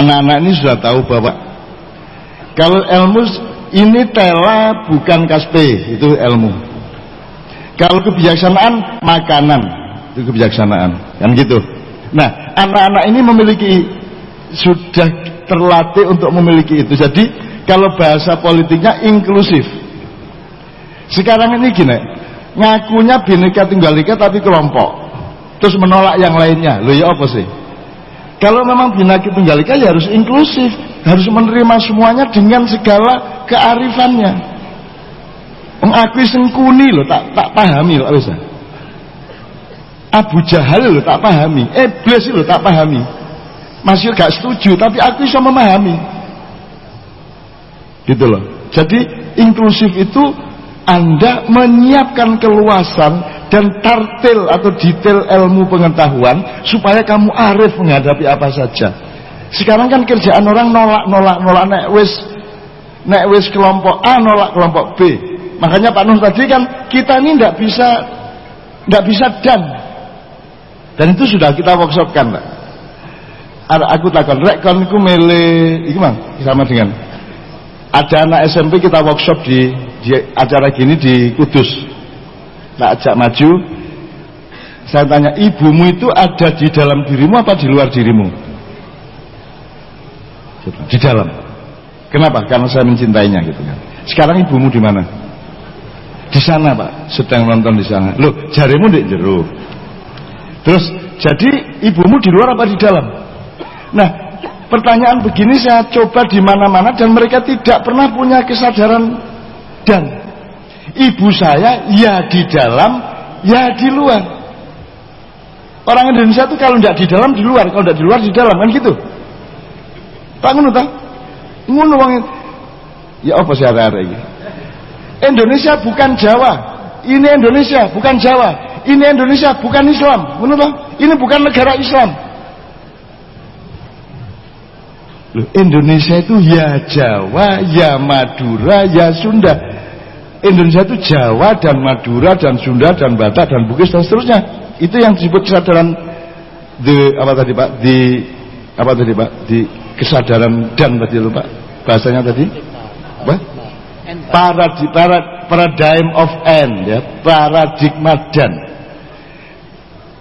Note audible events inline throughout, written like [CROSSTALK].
anak-anak ini sudah tahu bahwa kalau ilmu ini tela bukan kaspe. Itu ilmu. Kalau kebijaksanaan makanan. Itu kebijaksanaan. Kan gitu. Nah anak-anak ini memiliki sudah terlatih untuk memiliki itu. Jadi kalau bahasa politiknya inklusif. Sekarang ini gini ngakunya bineka tunggal ika tapi kelompok. Terus menolak yang lainnya. Lo ya apa sih kalau memang bineka tunggal ika ya harus inklusif. Harus menerima semuanya dengan segala kearifannya. Mengakui sengkuni loh tak tak pahami loh bisa Abu Jahal loh tak pahami. Iblis loh tak pahami. Masih gak setuju tapi aku bisa memahami. Gitu loh. Jadi inklusif itu anda menyiapkan keluasan dan tartil atau detail ilmu pengetahuan supaya kamu arif menghadapi apa saja. Sekarang kan kerjaan orang nolak nolak nolak nek wis nek wis kelompok A nolak kelompok B. Makanya Pak Nuh tadi kan kita ini tidak bisa tidak bisa dan. Dan itu sudah kita workshopkan Pak. Aku takon rek kon iku mele mang sama dengan ada anak SMP kita workshop di, di acara gini di Kudus. Tak ajak maju saya tanya ibumu itu ada di dalam dirimu apa di luar dirimu? Di dalam. Kenapa? Karena saya mencintainya gitu kan. Sekarang ibumu di mana? Di sana pak. Sedang nonton di sana. Loh jarimu di jeruk terus jadi ibumu di luar apa di dalam? Nah, pertanyaan begini saya coba di mana-mana dan mereka tidak pernah punya kesadaran dan ibu saya ya di dalam, ya di luar. Orang Indonesia itu kalau tidak di dalam di luar, kalau tidak di luar di dalam kan gitu. Pak ngono ta? Ngono wong Ya apa sih arek ini? Indonesia bukan Jawa. Ini Indonesia bukan Jawa. Ini Indonesia bukan Islam. Ngono Ini bukan negara Islam. Loh, Indonesia itu ya Jawa, ya Madura, ya Sunda. Indonesia itu Jawa dan Madura dan Sunda dan Batak dan Bugis dan seterusnya. Itu yang disebut kesadaran di apa tadi Pak? Di apa tadi Pak? Di kesadaran dan tadi lupa bahasanya tadi. Apa? Paradi, parad, paradigm of end ya, paradigma dan.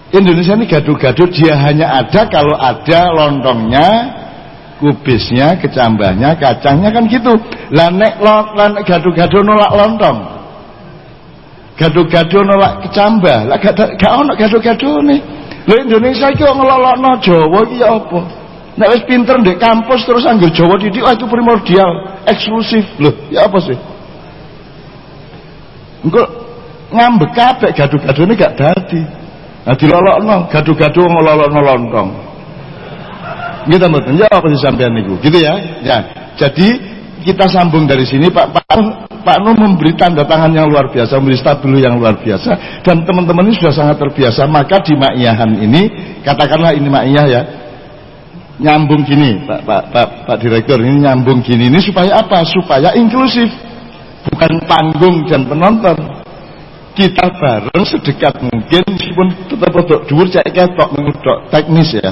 Indonesia ini gaduh-gaduh dia hanya ada kalau ada lontongnya, kubisnya, kecambahnya, kacangnya kan gitu. Lah nek nek gado-gado nolak lontong. Gado-gado nolak kecambah. Lah gak ono gado-gado nih. Lho Indonesia iki kok ngelolokno Jawa iki ya apa? Nek wis pinter ndek kampus terus anggo Jawa didik oh, itu primordial, eksklusif. Loh, ya apa sih? Engko ngambek kabeh gado-gadone gak dadi. Nah dilolokno, gado-gado ngelolokno lontong. Gitu mboten. Ya apa disampaikan niku? Gitu ya. Ya. Jadi kita sambung dari sini Pak Pak Pak Nuh memberi tanda tangan yang luar biasa, memberi stabilo yang luar biasa dan teman-teman ini sudah sangat terbiasa. Maka di makiyahan ini katakanlah ini makiyah ya. Nyambung gini, Pak Pak Pak, Pak Direktur ini nyambung gini ini supaya apa? Supaya inklusif. Bukan panggung dan penonton kita bareng sedekat mungkin meskipun tetap produk dhuwur cek ketok mengudok teknis ya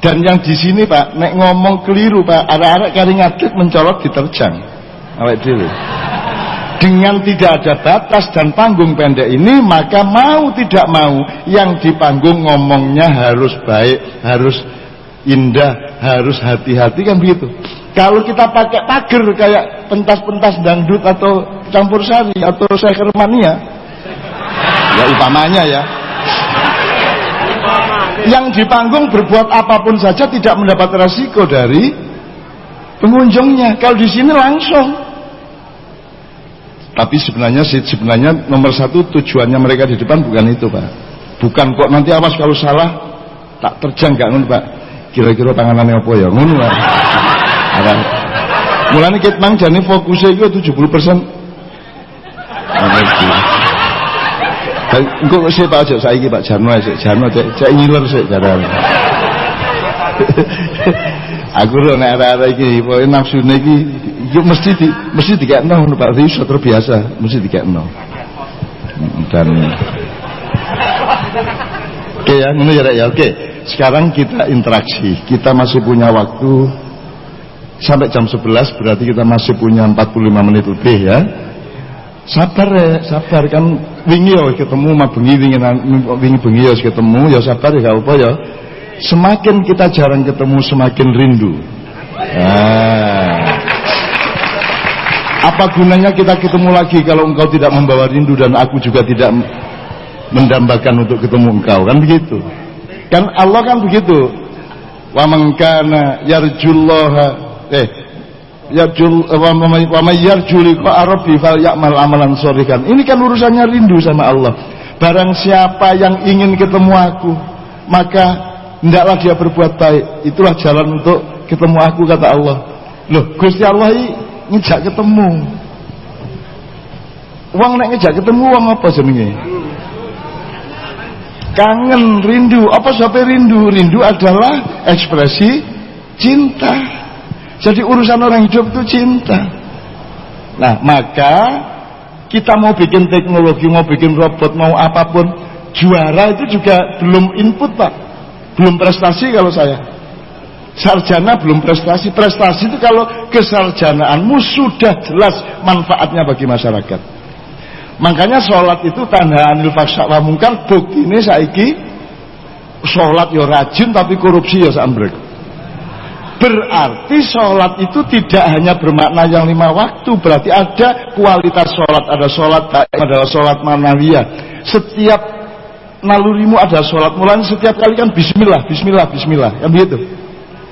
dan yang di sini Pak, nek ngomong keliru Pak, arek-arek kari ngadeg mencolot diterjang. Awak dulu. Dengan tidak ada batas dan panggung pendek ini, maka mau tidak mau yang di panggung ngomongnya harus baik, harus indah, harus hati-hati kan begitu. Kalau kita pakai pagar kayak pentas-pentas dangdut atau campur sari atau sekermania, ya utamanya ya, yang di panggung berbuat apa pun saja tidak mendapat resiko dari pengunjungnya. Kalau di sini langsung. Tapi sebenarnya sebenarnya nomor satu tujuannya mereka di depan bukan itu pak. Bukan kok nanti awas kalau salah tak terjang gak pak. Kira-kira tanganannya apa ya ngono pak. Mulanya kita mang jadi fokusnya itu 70 persen. Engko sik Pak aja saiki Pak Jarno sik Jarno cek cek ngiler sik jaran. [LAUGHS] Aku lho nek arek-arek iki pokoke nafsune iki yo mesti di mesti dikekno ngono Pak Riso terbiasa mesti dikekno. Dan Oke ya, ngono ya ya. Oke. sekarang kita interaksi. Kita masih punya waktu sampai jam 11 berarti kita masih punya 45 menit lebih ya. Sabar ya, sabar kan wingi ya ketemu mah bengi wingi wingi bengi ya ketemu ya sabar ya gak apa ya. Semakin kita jarang ketemu semakin rindu. Nah. Apa gunanya kita ketemu lagi kalau engkau tidak membawa rindu dan aku juga tidak mendambakan untuk ketemu engkau kan begitu. Kan Allah kan begitu. Wa man kana yarjullaha eh falyamal amalan sholihan. Ini kan urusannya rindu sama Allah. Barang siapa yang ingin ketemu aku, maka hendaklah dia berbuat baik. Itulah jalan untuk ketemu aku kata Allah. Loh, Gusti Allah ini ngejak ketemu uang nek ngejak ketemu uang apa jenenge kangen rindu apa sampai rindu rindu adalah ekspresi cinta jadi urusan orang hidup itu cinta. Nah maka kita mau bikin teknologi mau bikin robot mau apa pun juara itu juga belum input pak. Belum prestasi kalau saya. Sarjana belum prestasi. Prestasi itu kalau kesarjanaanmu sudah jelas manfaatnya bagi masyarakat. Makanya sholat itu tanda anil faksa mungkar bukti ini saiki sholat ya rajin tapi korupsi ya sambrek berarti sholat itu tidak hanya bermakna yang lima waktu berarti ada kualitas sholat ada sholat ada sholat manawiyah setiap nalurimu ada sholat mulai setiap kali kan bismillah bismillah bismillah yang begitu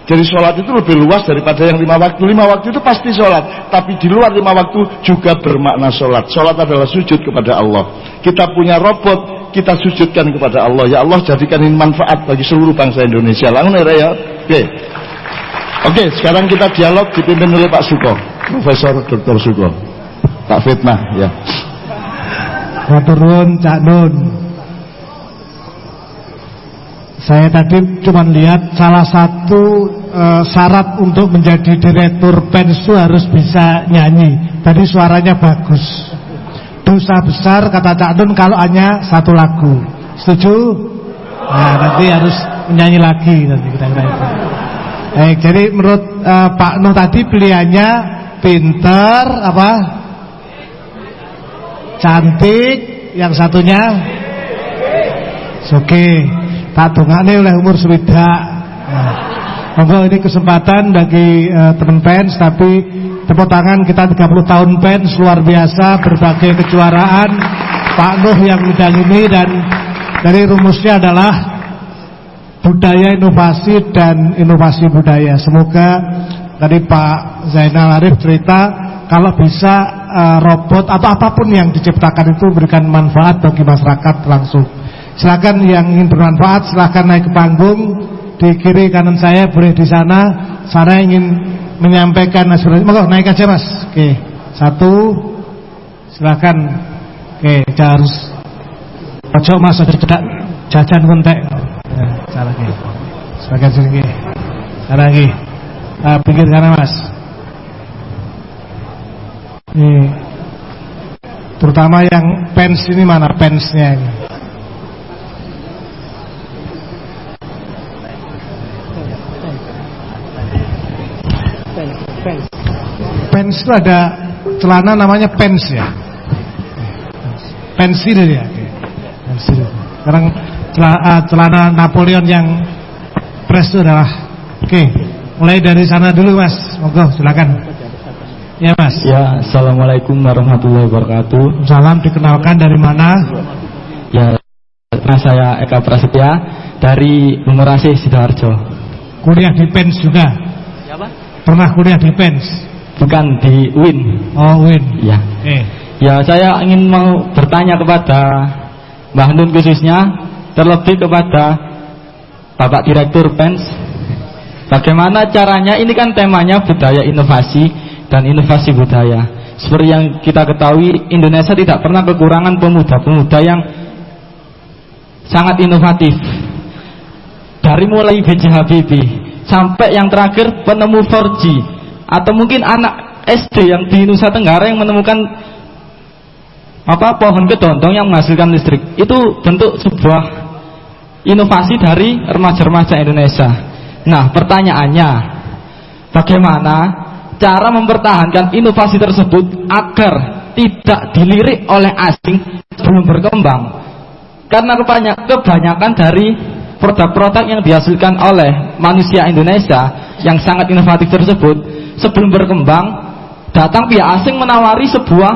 jadi sholat itu lebih luas daripada yang lima waktu. Lima waktu itu pasti sholat. Tapi di luar lima waktu juga bermakna sholat. Sholat adalah sujud kepada Allah. Kita punya robot, kita sujudkan kepada Allah. Ya Allah jadikan ini manfaat bagi seluruh bangsa Indonesia. Langsung ya, ya. Oke. Oke, sekarang kita dialog dipimpin oleh Pak Suko. Profesor Dr. Suko. Pak Fitnah, ya. Maturun Cak Nun. Saya tadi cuma lihat salah satu e, syarat untuk menjadi direktur PENS itu harus bisa nyanyi. Tadi suaranya bagus. Dosa besar kata Cak Nun kalau hanya satu lagu. Setuju? Nah, nanti harus menyanyi lagi nanti kira-kira itu. Eh, jadi menurut e, Pak Nuh tadi pilihannya pinter apa? Cantik, yang satunya Oke. Okay tak dongane oleh umur swidak. Nah, ini kesempatan bagi uh, teman pens tapi tepuk tangan kita 30 tahun pens luar biasa berbagai kejuaraan Pak Nuh yang ini dan dari rumusnya adalah budaya inovasi dan inovasi budaya. Semoga tadi Pak Zainal Arif cerita kalau bisa uh, robot atau apa pun yang diciptakan itu memberikan manfaat bagi masyarakat langsung. Silakan yang ingin bermanfaat silakan naik ke panggung di kiri kanan saya boleh di sana. Saya ingin menyampaikan aspirasi. Monggo naik aja Mas. Oke. Satu. Silakan. Oke, harus ojo Mas jajan kontek. Salah lagi. Sebagian sini. Salah lagi. Uh, pinggir sana Mas. Ini terutama yang pens ini mana pensnya ini. pens itu ada celana namanya pens ya. Pensil ya. Pensil. Sekarang celana, uh, celana Napoleon yang pres itu adalah oke. Mulai dari sana dulu Mas. Monggo silakan. Ya Mas. Ya, Assalamualaikum warahmatullahi wabarakatuh. Salam dikenalkan dari mana? Ya, nah saya Eka Prasetya dari Lumurasih Sidoarjo. Kuliah di Pens juga? Siapa? Pernah kuliah di Pens? Bukan di UIN. Oh, UIN. Ya. Eh. Ya, saya ingin mau bertanya kepada Mbah Nun khususnya, terlebih kepada Bapak Direktur PENS. Bagaimana caranya? Ini kan temanya budaya inovasi dan inovasi budaya. Seperti yang kita ketahui, Indonesia tidak pernah kekurangan pemuda-pemuda yang sangat inovatif. Dari mulai B.J. Habibie sampai yang terakhir penemu 4G atau mungkin anak SD yang di Nusa Tenggara yang menemukan apa pohon kedontong yang menghasilkan listrik itu bentuk sebuah inovasi dari remaja-remaja Indonesia. Nah, pertanyaannya, bagaimana cara mempertahankan inovasi tersebut agar tidak dilirik oleh asing sebelum berkembang? Karena kebanyakan dari produk-produk yang dihasilkan oleh manusia Indonesia yang sangat inovatif tersebut sebelum berkembang datang pihak asing menawari sebuah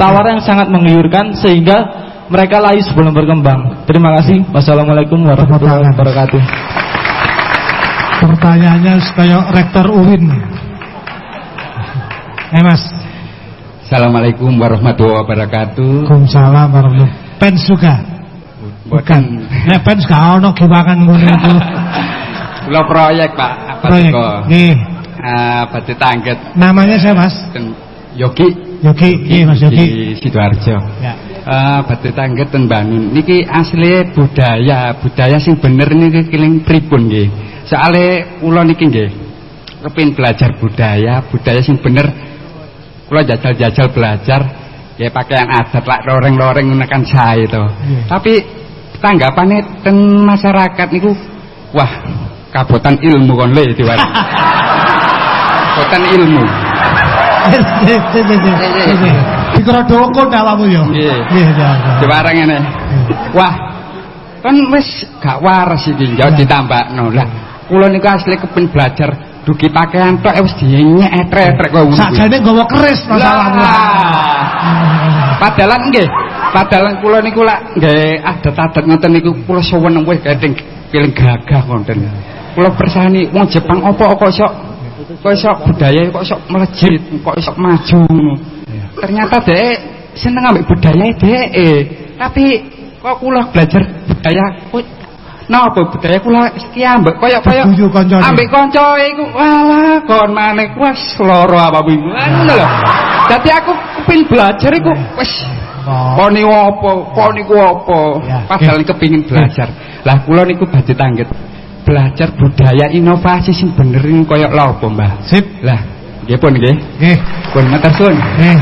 tawaran yang sangat menggiurkan sehingga mereka layu sebelum berkembang. Terima kasih. Wassalamualaikum warahmatullahi wabarakatuh. Pertanyaannya kayak rektor UIN. Eh Mas. Assalamualaikum warahmatullahi wabarakatuh. Waalaikumsalam warahmatullahi Pens juga. Bukan. Ya pens gak ono giwangan ngono itu. Kula proyek, Pak. Apa Proyek. Nggih. Ah, Batu Tangget. Namanya saya Mas. Yogi. Yogi. Nggih Mas Yogi. Di Sidoarjo. Ya. Uh, Batu Tangget ten Bangun. Niki asli budaya, budaya sing bener niki kiling pripun nggih. Soale kula niki nggih kepin belajar budaya, budaya sing bener. Kula jajal-jajal belajar ya pakaian adat lak loreng-loreng gunakan saya itu. Iya. Tapi tanggapannya ten masyarakat niku wah kabotan ilmu kon le diwari. [LAUGHS] kabotan ilmu. Dikira dukun awakmu yo. Nggih. Nggih, ya. ya. Diwareng ngene. Wah, kan wis gak waras iki njauh ditambakno. Lah, kula niku asli kepin belajar dugi pakaian tok wis dienyek-etrek kok ngono. kuwi. Sakjane nggawa keris masalahmu. Lah. Padahal nggih, padahal kula niku lak nggih adat-adat ngoten niku kula suwen wis gading piling gagah wonten. Kula bersani wong Jepang apa kok iso kok iso budaya kok iso melejit, kok iso maju ngono. Ternyata dhek seneng ambek budaya dhek. Tapi kok kula belajar budaya kok napa budaya kula iki ambek kancane. ambek kanca iku walah kon maneh wis lara apa bingung ngono lho. Dadi aku kepin belajar iku wis Oh. Kok niku apa? Kok niku apa? Ya, Padahal kepingin belajar. Lah kula niku badhe tangget. Belajar budaya inovasi sing bener niku kaya lha apa, Mbah? Sip. Lah, nggih pun nggih. Nggih. Pun matur suwun. Nggih.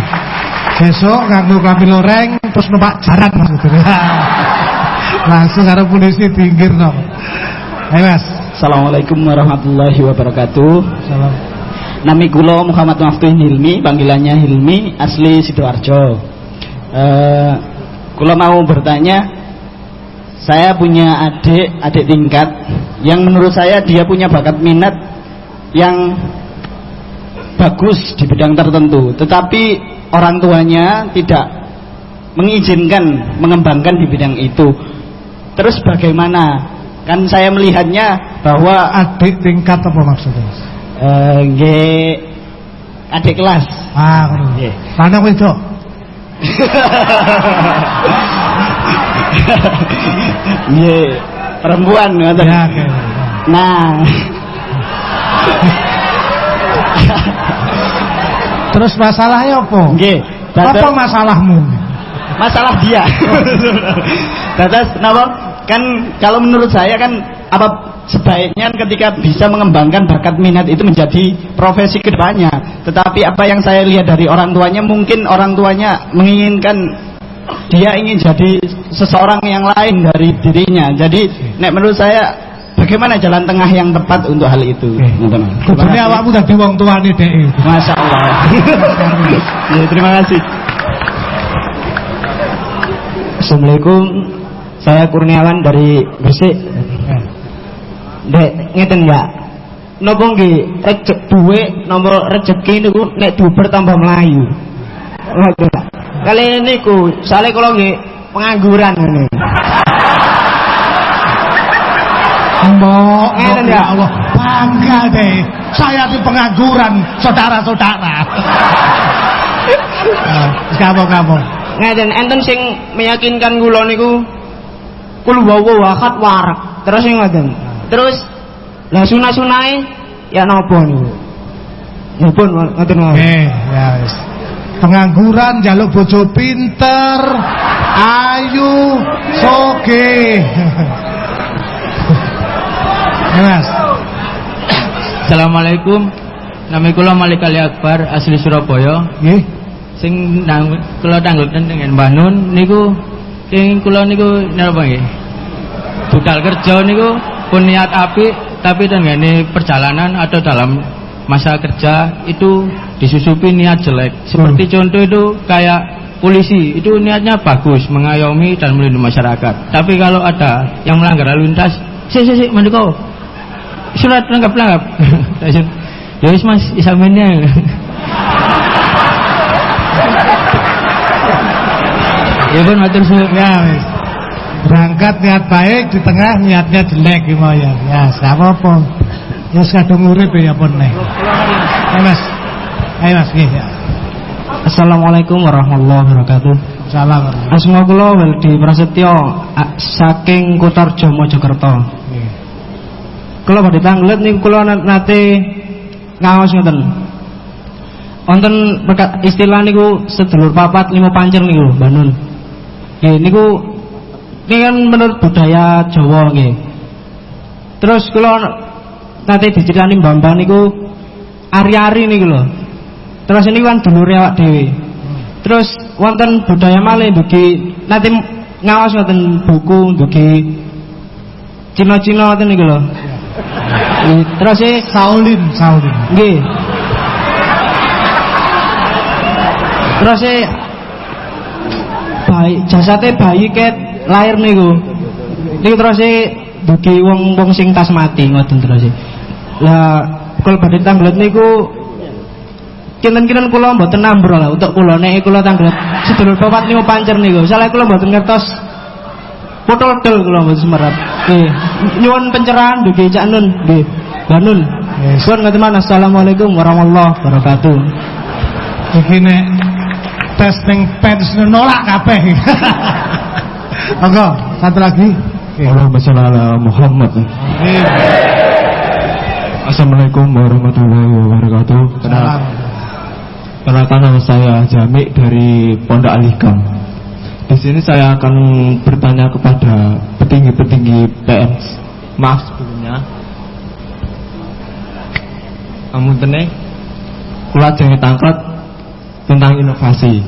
Besok nganggo klambi loreng terus numpak jaran maksudnya. [LAUGHS] Langsung karo polisi pinggir no. Ayo Mas. Assalamualaikum warahmatullahi wabarakatuh. Salam. Nami kula Muhammad Maftuh Hilmi, panggilannya Hilmi, asli Sidoarjo. Eh, kula mau bertanya, saya punya adik, adik tingkat yang menurut saya dia punya bakat minat yang bagus di bidang tertentu, tetapi orang tuanya tidak mengizinkan mengembangkan di bidang itu. Terus bagaimana? Kan saya melihatnya bahwa Adik tingkat apa maksudnya? Eh, nggih adik kelas. Ah. Nggih. Lanang wedok. Nggih, perempuan ngoten. Ya, oke. Nah, [LAUGHS] [LAUGHS] Terus masalahnya apa? nggih. Apa masalahmu? masalah dia. [LAUGHS] Dadas napa? Kan kalau menurut saya kan apa sebaiknya ketika bisa mengembangkan bakat minat itu menjadi profesi ke depannya. Tetapi apa yang saya lihat dari orang tuanya mungkin orang tuanya menginginkan dia ingin jadi seseorang yang lain dari dirinya. Jadi nek menurut saya bagaimana jalan tengah yang tepat untuk hal itu? Kudune kasih. awakmu dadi wong tuane dhek. Masya Allah. [LAUGHS] ya, terima kasih. Assalamualaikum. Saya Kurniawan dari Gresik. Dek, ngeten ya. Napa nggih rejek duwe nomor rezeki niku nek duber tambah melayu. Kali niku sale kula nggih pengangguran ngene. Mbok, Ngeten ya. Allah, bangga deh. Saya di pengangguran, saudara-saudara. Nah, Ngomong-ngomong. Ngeten enten sing meyakinkan kula niku kul wawa wakat warak. Terus sing ngoten. Terus lah sunah-sunahe ya napa niku? Ya pun ngoten mawon. Eh, ya wis. Pengangguran jaluk bojo pinter, [LAUGHS] ayu, soge. [LAUGHS] Mas. Assalamualaikum. Nama kula Malik Ali Akbar asli Surabaya. Nggih. Sing nang kula tanggoten dengan Mbah Nun niku sing kula niku napa nggih? budal kerja niku pun niat api tapi dengan perjalanan atau dalam masa kerja itu disusupi niat jelek. Seperti contoh itu kayak polisi itu niatnya bagus mengayomi dan melindungi masyarakat. Tapi kalau ada yang melanggar lalu lintas, si si si mandeko surat lengkap lengkap. [LAUGHS] ya wis mas isamennya. [LAUGHS] ya pun matur suwun. Ya wis. Berangkat niat baik di tengah niatnya jelek gitu ya. Ya, siapa apa. Ya kadung urip ya pun nih. Ayo Mas. Ayo Mas nggih ya. Assalamualaikum warahmatullahi wabarakatuh. Salam. Asma kula Weldi Prasetyo saking Kutarjo Mojokerto. Kula badhe tanglet niku kula na- nate ngaos ngoten. Wonten istilah niku sedulur papat lima pancer niku Banun. Nggih niku ini kan menurut budaya Jawa nggih. Terus kula nate diceritani Bambang niku ari-ari niku lho. Terus ini kan dulure awak dhewe. Terus wonten budaya malih dugi nanti ngawas ngoten buku dugi Cina-cina ngoten niku lho. Terus e Saulin, Saulin. nggih. Terus e bayi jasate bayi ket lahir niku. Niku terus e dugi wong-wong sing tas mati ngoten terus e. Lah kula badhe tanglet niku kinten-kinten kula mboten nambro lah untuk kula nek kula tanglet sedulur papat niku pancer niku. Salah kula mboten ngertos Potol tel kula mboten semerap. Nggih. Nyuwun pencerahan dugi Cak Nun. Nggih. Banun. Suwun ngaten Assalamualaikum warahmatullahi wabarakatuh. Iki nek tes ning pens nolak kabeh. [LAUGHS] Monggo, satu lagi. Allahumma sholli ala Muhammad. Assalamualaikum warahmatullahi wabarakatuh. Salam. Perkenalkan nama saya Jamik dari Pondok Alikam. Di sini saya akan bertanya kepada petinggi-petinggi PNS. Maaf sebelumnya. Kamu tenang? Kula jangan tangkat tentang inovasi.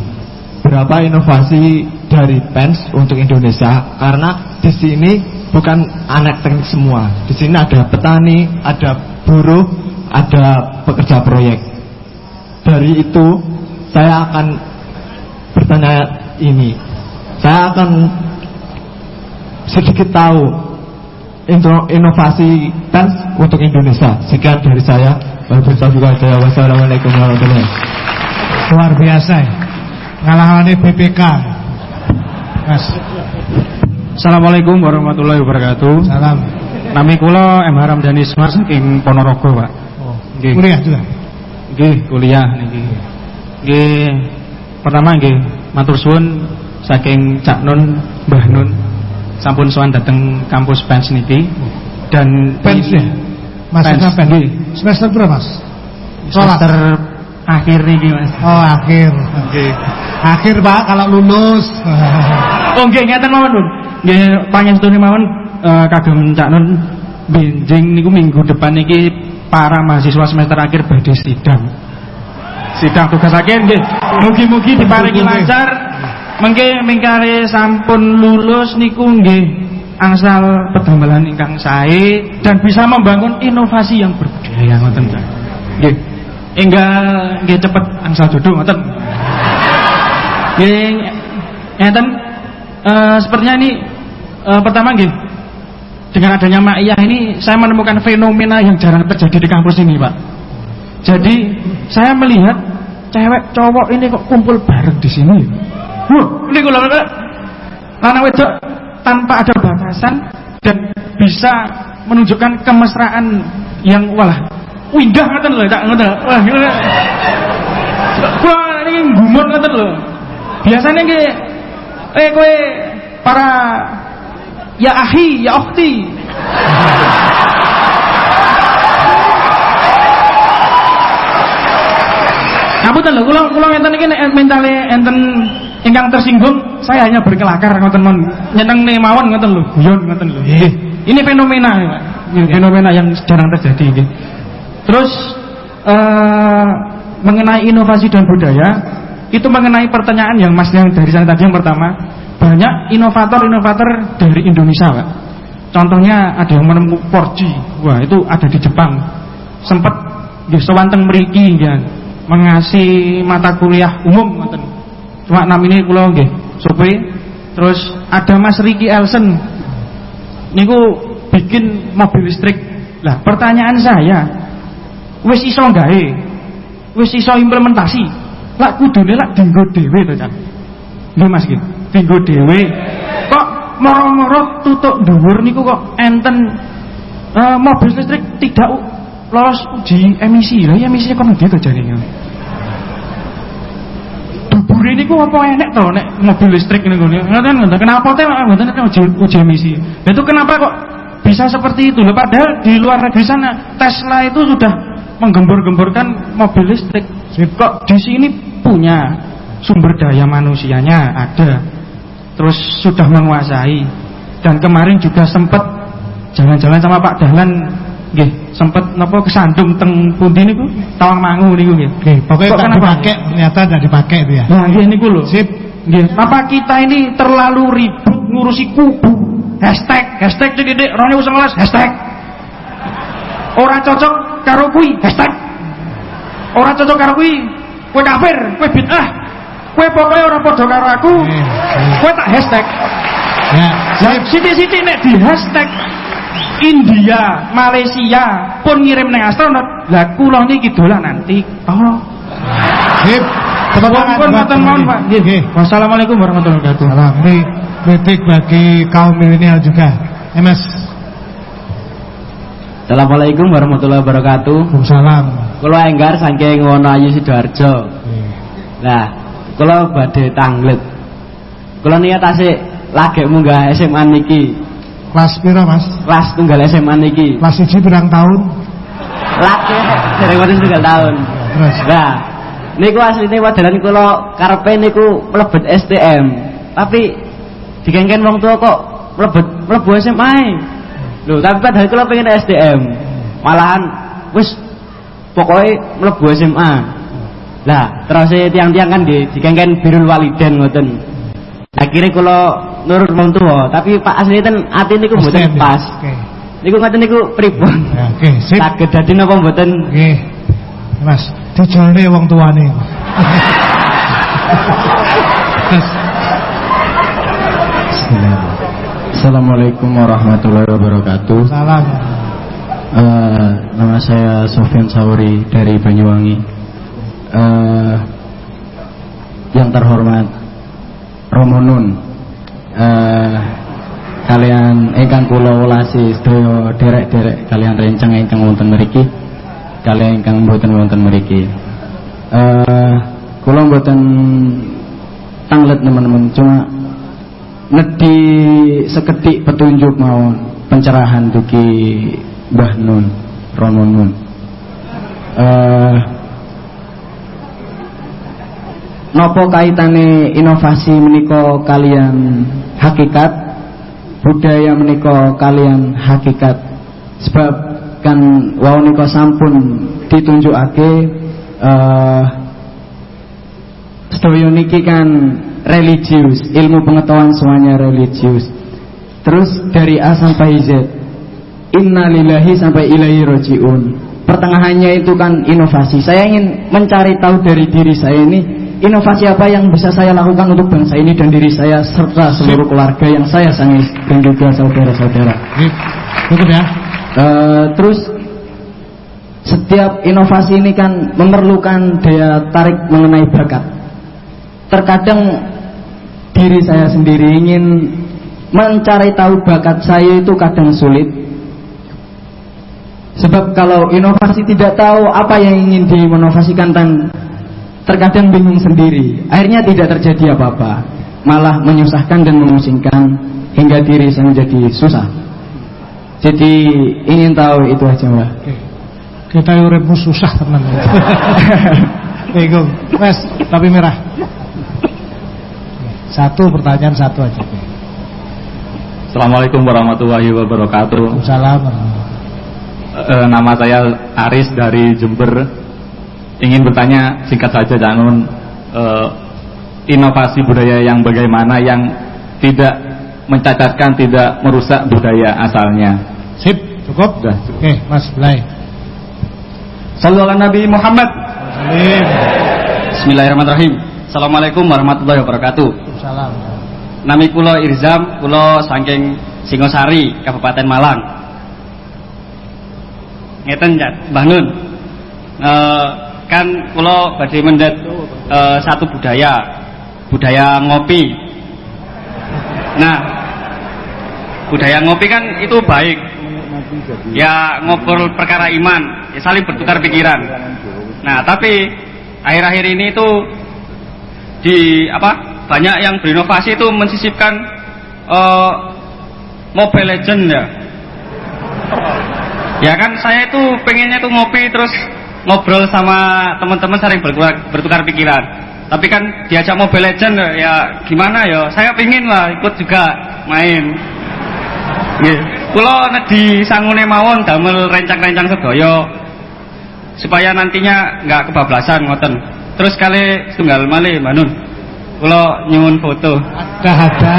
Berapa inovasi dari PENS untuk Indonesia? Karena di sini bukan anak teknik semua. Di sini ada petani, ada buruh, ada pekerja proyek. Dari itu saya akan bertanya ini. Saya akan sedikit tahu inovasi PENS untuk Indonesia. Sekian dari saya. Wassalamualaikum warahmatullahi wabarakatuh. Luar biasa ya. Ngalahane BPK. Mas, Assalamualaikum warahmatullahi wabarakatuh. salam. Nami kula M Haramdani Ismar saking Ponorogo, Pak. Oh, Nggih. kuliah juga. Nggih, kuliah niki. Nggih, pertama nggih matur suwun saking Cak Nun, Mbah Nun sampun sowan dateng kampus Pens niki dan Pens ya? Maksudnya Pens, pens. Semester berapa, Mas? Semester akhir niki, Mas. Oh, akhir. Nggih. Akhir, Pak, kalau lulus. [LAUGHS] Oh nggih ngeten mawon, Nun. Nggih panjenengan mawon eh, kagem Cak Nun benjing niku minggu depan niki para mahasiswa semester akhir badhe sidang. Sidang tugas akhir nggih. Mugi-mugi diparingi lancar. Mengke mingkare sampun lulus niku nggih angsal pedamelan ingkang sae dan bisa membangun inovasi yang berbudaya ngoten Cak. Nggih. Enggal nggih cepet angsal jodoh ngoten. Nggih ngeten eh, sepertinya ini eh, pertama nggih dengan adanya Ma'iyah ini saya menemukan fenomena yang jarang terjadi di kampus ini Pak jadi saya melihat cewek cowok ini kok kumpul bareng di sini Wah, ini kalau lanang wedok tanpa ada batasan dan bisa menunjukkan kemesraan yang walah windah ngoten lho tak ngoten. Wah wah ini gumun ngoten lho. Biasanya nggih eh kowe para ya ahi ya ukhti Ngapunten lho, kula kula ngenten iki mentale enten ingkang tersinggung, saya hanya berkelakar ngoten mon. Nyenengne mawon ngoten lho, guyon ngoten lho. Nggih. Ini fenomena, Pak. Ini fenomena yang jarang terjadi nggih. Terus eh mengenai inovasi dan budaya, itu mengenai pertanyaan yang Mas yang dari saya tadi yang pertama, banyak inovator-inovator dari Indonesia, Pak. contohnya ada yang menemukan 4G wah itu ada di Jepang sempat di sewanteng meriki ya mengasih mata kuliah umum ngoten cuma ini kula nggih survei terus ada Mas Ricky Elson niku bikin mobil listrik. Lah pertanyaan saya wis iso gawe? Wis iso implementasi? Lak kudune lak dinggo dhewe to Cak? Nggih Mas nggih. Dinggo dhewe. Kok moro-moro tutuk dhuwur niku kok enten eh, mobil listrik tidak lolos uji emisi? Lah ya emisinya kok nanti to jarine dubur ini ku apa enek to? Nek mobil listrik ini ngono ngoten ngoten. Kenapa teh? Ngoten nek uji, uji emisi. Itu kenapa kok bisa seperti itu? Loh padahal di luar negeri sana Tesla itu sudah menggembur-gemburkan mobil listrik. Kok di sini punya sumber daya manusianya? Ada. Terus sudah menguasai. Dan kemarin juga sempat jalan-jalan sama Pak Dahlan. Nggih sempat napa kesandung teng pundi niku Tawangmangu niku nggih pokoknya Kok tak dipakai, ternyata tidak dipakai itu ya. Nah, nggih niku lho. Sip. Nggih, apa kita ini terlalu ribut ngurusi kubu? Hashtag, hashtag cedik rone usah ngeles, hashtag. Ora cocok karo kuwi, hashtag. Ora cocok karo kuwi, kowe kafir, kowe bid'ah. Kowe pokoke ora padha karo aku. Kowe tak hashtag. Ya, Lah sithik-sithik nek di hashtag India, Malaysia pun ngirim nang astronot. Lah kula niki dolan nanti. Oh. sip. Tepuk tangan Budi. Pak. Oke. Wassalamualaikum warahmatullahi wabarakatuh. Salam. Ini kritik bagi kaum milenial juga. MS. Assalamualaikum warahmatullahi wabarakatuh. Waalaikumsalam. Kula enggar saking Wonoayu Sidoarjo. Nah, kula badhe tanglet. Kula niat asik lagi munggah SMA niki. Kelas piro Mas? Kelas tunggal SMA niki. Kelas 1 berang tahun? Lagi dereng wonten tunggal tahun. Terus. Nah, niku asline wadalan kula karepe niku mlebet STM. Tapi digengken wong tua kok mlebet mlebu SMA. Lho, tapi padahal kula pengen STM. Malahan wis pokoknya mlebu SMA. Lah, terus e tiang-tiang kan di digengken birul waliden ngoten. Akhirnya kula nurut wong tua, tapi Pak asli ten ati niku mboten pas. Oke. Niku ngoten niku pripun? Ya, Oke, sip. Saged dadi napa mboten? Oke. Mas, dijolne wong tuane. Assalamualaikum warahmatullahi wabarakatuh. Salam. Eh, nama saya Sofyan Sauri dari Banyuwangi. Eh, yang terhormat Romo Nun. Eh, kalian ingkang kula welasi sedaya derek-derek kalian rencang ingkang wonten mriki. Kalian ingkang mboten wonten mriki. Eh, kula mboten tanglet teman-teman cuma nedi seketik petunjuk mau pencerahan duki Mbah Nun Romo Nun eh nopo kaitane inovasi menika kalian hakikat budaya menika kalian hakikat sebab kan wau nika sampun ditunjukake eh sedaya niki kan religius, ilmu pengetahuan semuanya religius. Terus dari A sampai Z, innalillahi sampai ilaihi rojiun. Pertengahannya itu kan inovasi. Saya ingin mencari tahu dari diri saya ini inovasi apa yang bisa saya lakukan untuk bangsa ini dan diri saya serta seluruh keluarga yang saya sangi dan juga saudara-saudara. Cukup ya. Eh, terus setiap inovasi ini kan memerlukan daya tarik mengenai bakat. Terkadang diri saya sendiri ingin mencari tahu bakat saya itu kadang sulit. Sebab kalau inovasi tidak tahu apa yang ingin diinovasikan dan terkadang bingung sendiri. Akhirnya tidak terjadi apa-apa. Malah menyusahkan dan memusingkan hingga diri saya menjadi susah. Jadi ingin tahu itu aja mbak. Kita uripmu susah teman. [LAUGHS] Bingung. Mas, tapi merah. Satu pertanyaan satu aja. Assalamualaikum warahmatullahi wabarakatuh. Salam. Eh, nama saya Aris dari Jember. Ingin bertanya singkat saja Janun, eh, inovasi budaya yang bagaimana yang tidak mencatatkan tidak merusak budaya asalnya. Sip, cukup. Sudah. Oke, Mas Blay. Sallu ala Nabi Muhammad. Salim. Bismillahirrahmanirrahim. Assalamualaikum warahmatullahi wabarakatuh. Salam. Nami kula Irzam, kula saking Singosari, Kabupaten Malang. Ngeten Mbah Nun. Eh, kan kula badhe mendet eh, satu budaya, budaya ngopi. Nah, budaya ngopi kan itu baik. Ya ngobrol perkara iman, ya saling bertukar pikiran. Nah, tapi akhir-akhir ini itu di apa banyak yang berinovasi itu mensisipkan eh, Mobile Legend ya. Ya kan saya itu pengennya tuh ngopi terus ngobrol sama teman-teman sering bertukar, bertukar pikiran. Tapi kan diajak Mobile Legend ya gimana ya? Saya pingin lah ikut juga main. Nggih. Kula di sangune mawon damel rencang-rencang sedaya supaya nantinya nggak kebablasan ngoten. Terus kali tunggal malih Mbak Nun. Kula nyuwun foto. Ada ada.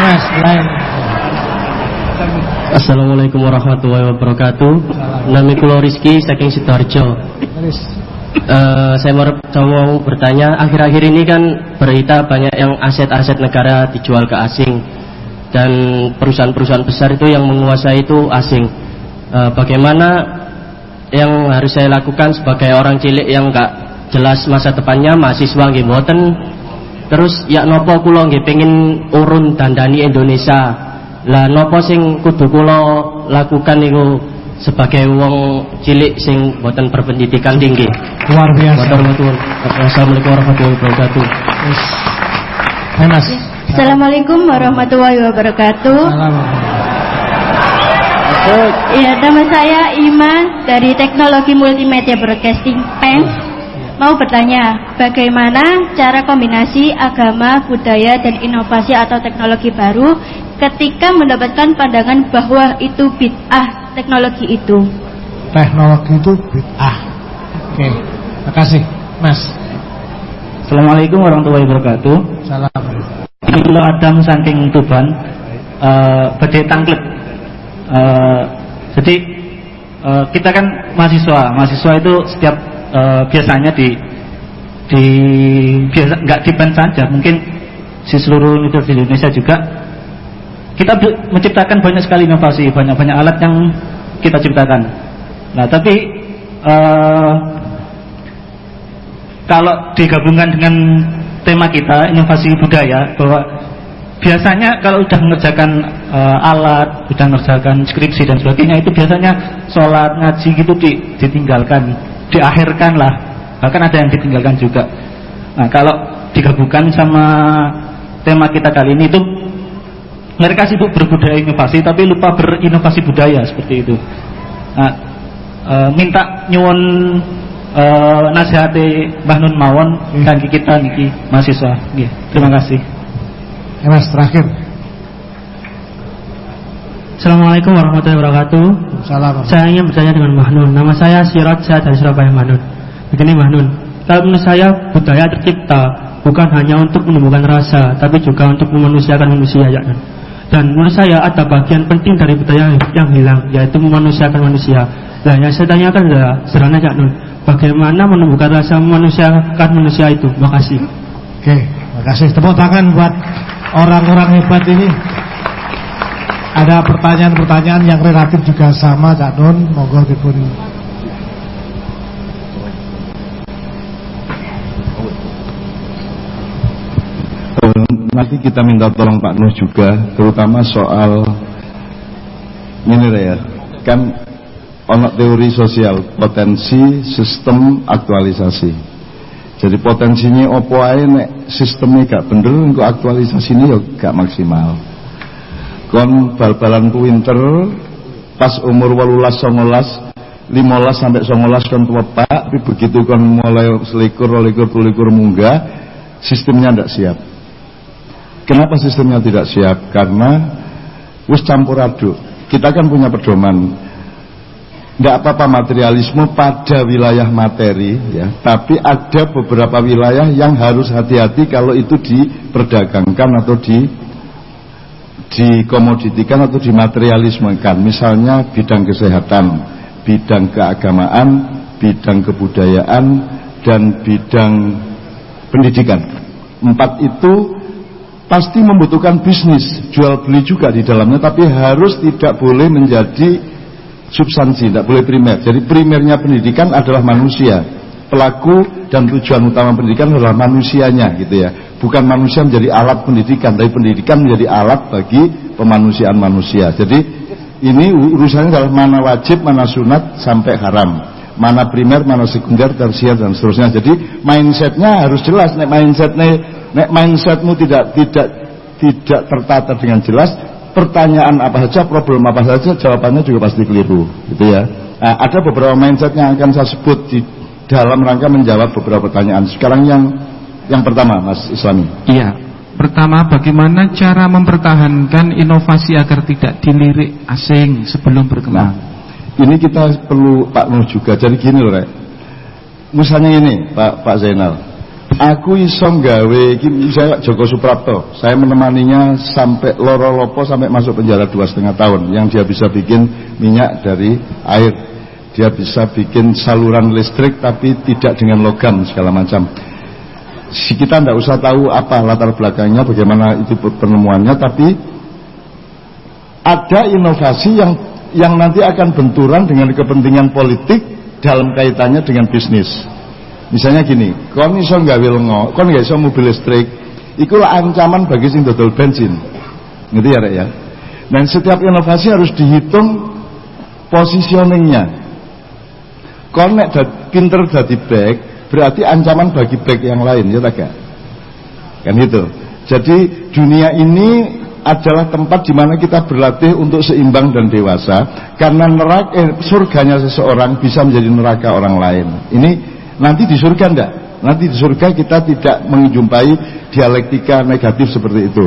Mas Blay. Assalamualaikum warahmatullahi wabarakatuh. Nami kula Rizky saking Sidoarjo. Eh, saya mau bertanya, akhir-akhir ini kan berita banyak yang aset-aset negara dijual ke asing dan perusahaan-perusahaan besar itu yang menguasai itu asing. Eh, bagaimana yang harus saya lakukan sebagai orang cilik yang nggak jelas masa depannya mahasiswa nggih terus ya nopo kula nggih pengen urun dandani Indonesia lah nopo sing kudu kula lakukan niku sebagai wong cilik sing boten berpendidikan tinggi Luar biasa. Wassalamualaikum warahmatullahi wabarakatuh Hai Mas. Assalamualaikum warahmatullahi wabarakatuh. Salam. Ya, nama saya Ima dari Teknologi Multimedia Broadcasting PEN. Mau bertanya, bagaimana cara kombinasi agama, budaya, dan inovasi atau teknologi baru ketika mendapatkan pandangan bahwa itu bid'ah teknologi itu? Teknologi itu bid'ah. Oke, makasih Mas. Assalamualaikum warahmatullahi wabarakatuh. Salam. Ini Adam saking Tuban. Eh badhe tangklet. Eh, jadi eh, kita kan mahasiswa. Mahasiswa itu setiap eh, biasanya di di biasa nggak di saja, mungkin di seluruh universitas di Indonesia juga kita menciptakan banyak sekali inovasi, banyak-banyak alat yang kita ciptakan. Nah, tapi eh, kalau digabungkan dengan tema kita inovasi budaya bahwa biasanya kalau udah mengerjakan eh, alat, udah mengerjakan skripsi dan sebagainya itu biasanya sholat ngaji gitu di, ditinggalkan, diakhirkan lah. Bahkan ada yang ditinggalkan juga. Nah kalau digabungkan sama tema kita kali ini itu mereka sibuk berbudaya inovasi tapi lupa berinovasi budaya seperti itu. Nah, eh, minta nyuwun eh, nasihati Mbah Nun mawon kangge kita niki mahasiswa. Nggih, terima kasih. Ya Mas terakhir. Assalamualaikum warahmatullahi wabarakatuh. Salam. Saya ingin bertanya dengan Mbah Nun. Nama saya Sirat, saya dari Surabaya Mbah Nun. Begini Mbah Nun, kalau menurut saya budaya tercipta bukan hanya untuk menumbuhkan rasa, tapi juga untuk memanusiakan manusia ya Nun. Dan menurut saya ada bagian penting dari budaya yang hilang, yaitu memanusiakan manusia. Nah, yang saya tanyakan adalah sederhana ya Nun, bagaimana menumbuhkan rasa memanusiakan manusia itu? Makasih. Oke, makasih. Tepuk tangan buat orang-orang hebat ini. Ada pertanyaan-pertanyaan yang relatif juga sama Cak Nun, monggo dipun Eh, Nanti kita minta tolong Pak Nuh juga, terutama soal ini ya, kan ono teori sosial potensi sistem aktualisasi. Jadi potensinya opo ae nek sistemnya gak bener, engko aktualisasinya ya gak maksimal. Kon bal-balan winter pas umur 18 19 15 sampai 19 kon tua pak, tapi begitu kon mulai selikur, rolikur, tulikur munggah, sistemnya ndak siap. Kenapa sistemnya tidak siap? Karena wis campur aduk. Kita kan punya pedoman. Tidak apa-apa materialisme pada wilayah materi ya, tapi ada beberapa wilayah yang harus hati-hati kalau itu diperdagangkan atau dikomoditikan atau dimaterialismekan misalnya bidang kesehatan bidang keagamaan bidang kebudayaan dan bidang pendidikan empat itu pasti membutuhkan bisnis jual beli juga di dalamnya tapi harus tidak boleh menjadi substansi tidak boleh primer. Jadi primernya pendidikan adalah manusia. Pelaku dan tujuan utama pendidikan adalah manusianya gitu ya. Bukan manusia menjadi alat pendidikan tapi pendidikan menjadi alat bagi pemanusiaan manusia. Jadi ini urusannya adalah mana wajib mana sunat sampai haram. Mana primer, mana sekunder, tersier dan seterusnya. Jadi mindsetnya harus jelas. Mindsetnya, nek mindsetmu tidak tidak tidak tertata dengan jelas, pertanyaan apa saja, problem apa saja, jawabannya juga pasti keliru, gitu ya. Nah, ada beberapa mindset yang akan saya sebut di dalam rangka menjawab beberapa pertanyaan. Sekarang yang yang pertama, Mas Islami. Iya. Pertama, bagaimana cara mempertahankan inovasi agar tidak dilirik asing sebelum berkembang? Nah, ini kita perlu Pak Nuh juga. Jadi gini loh, Rek. Misalnya ini, Pak Pak Zainal. Aku iso gawe iki saya Joko Suprapto. Saya menemaninya sampai loro lopo sampai masuk penjara dua setengah tahun. Yang dia bisa bikin minyak dari air. Dia bisa bikin saluran listrik tapi tidak dengan logam segala macam. Si kita tidak usah tahu apa latar belakangnya, bagaimana itu penemuannya, tapi ada inovasi yang yang nanti akan benturan dengan kepentingan politik dalam kaitannya dengan bisnis. Misalnya gini, kon iso gawe lengo, kon gak iso mobil listrik, ikulah ancaman bagi sing dodol bensin. Ngerti ya, Rek ya? Dan setiap inovasi harus dihitung positioningnya. Kon nek pinter dadi back, berarti ancaman bagi back yang lain, ya tak Kan itu. Jadi dunia ini adalah tempat di mana kita berlatih untuk seimbang dan dewasa karena neraka eh, surganya seseorang bisa menjadi neraka orang lain ini nanti di surga enggak nanti di surga kita tidak menjumpai dialektika negatif seperti itu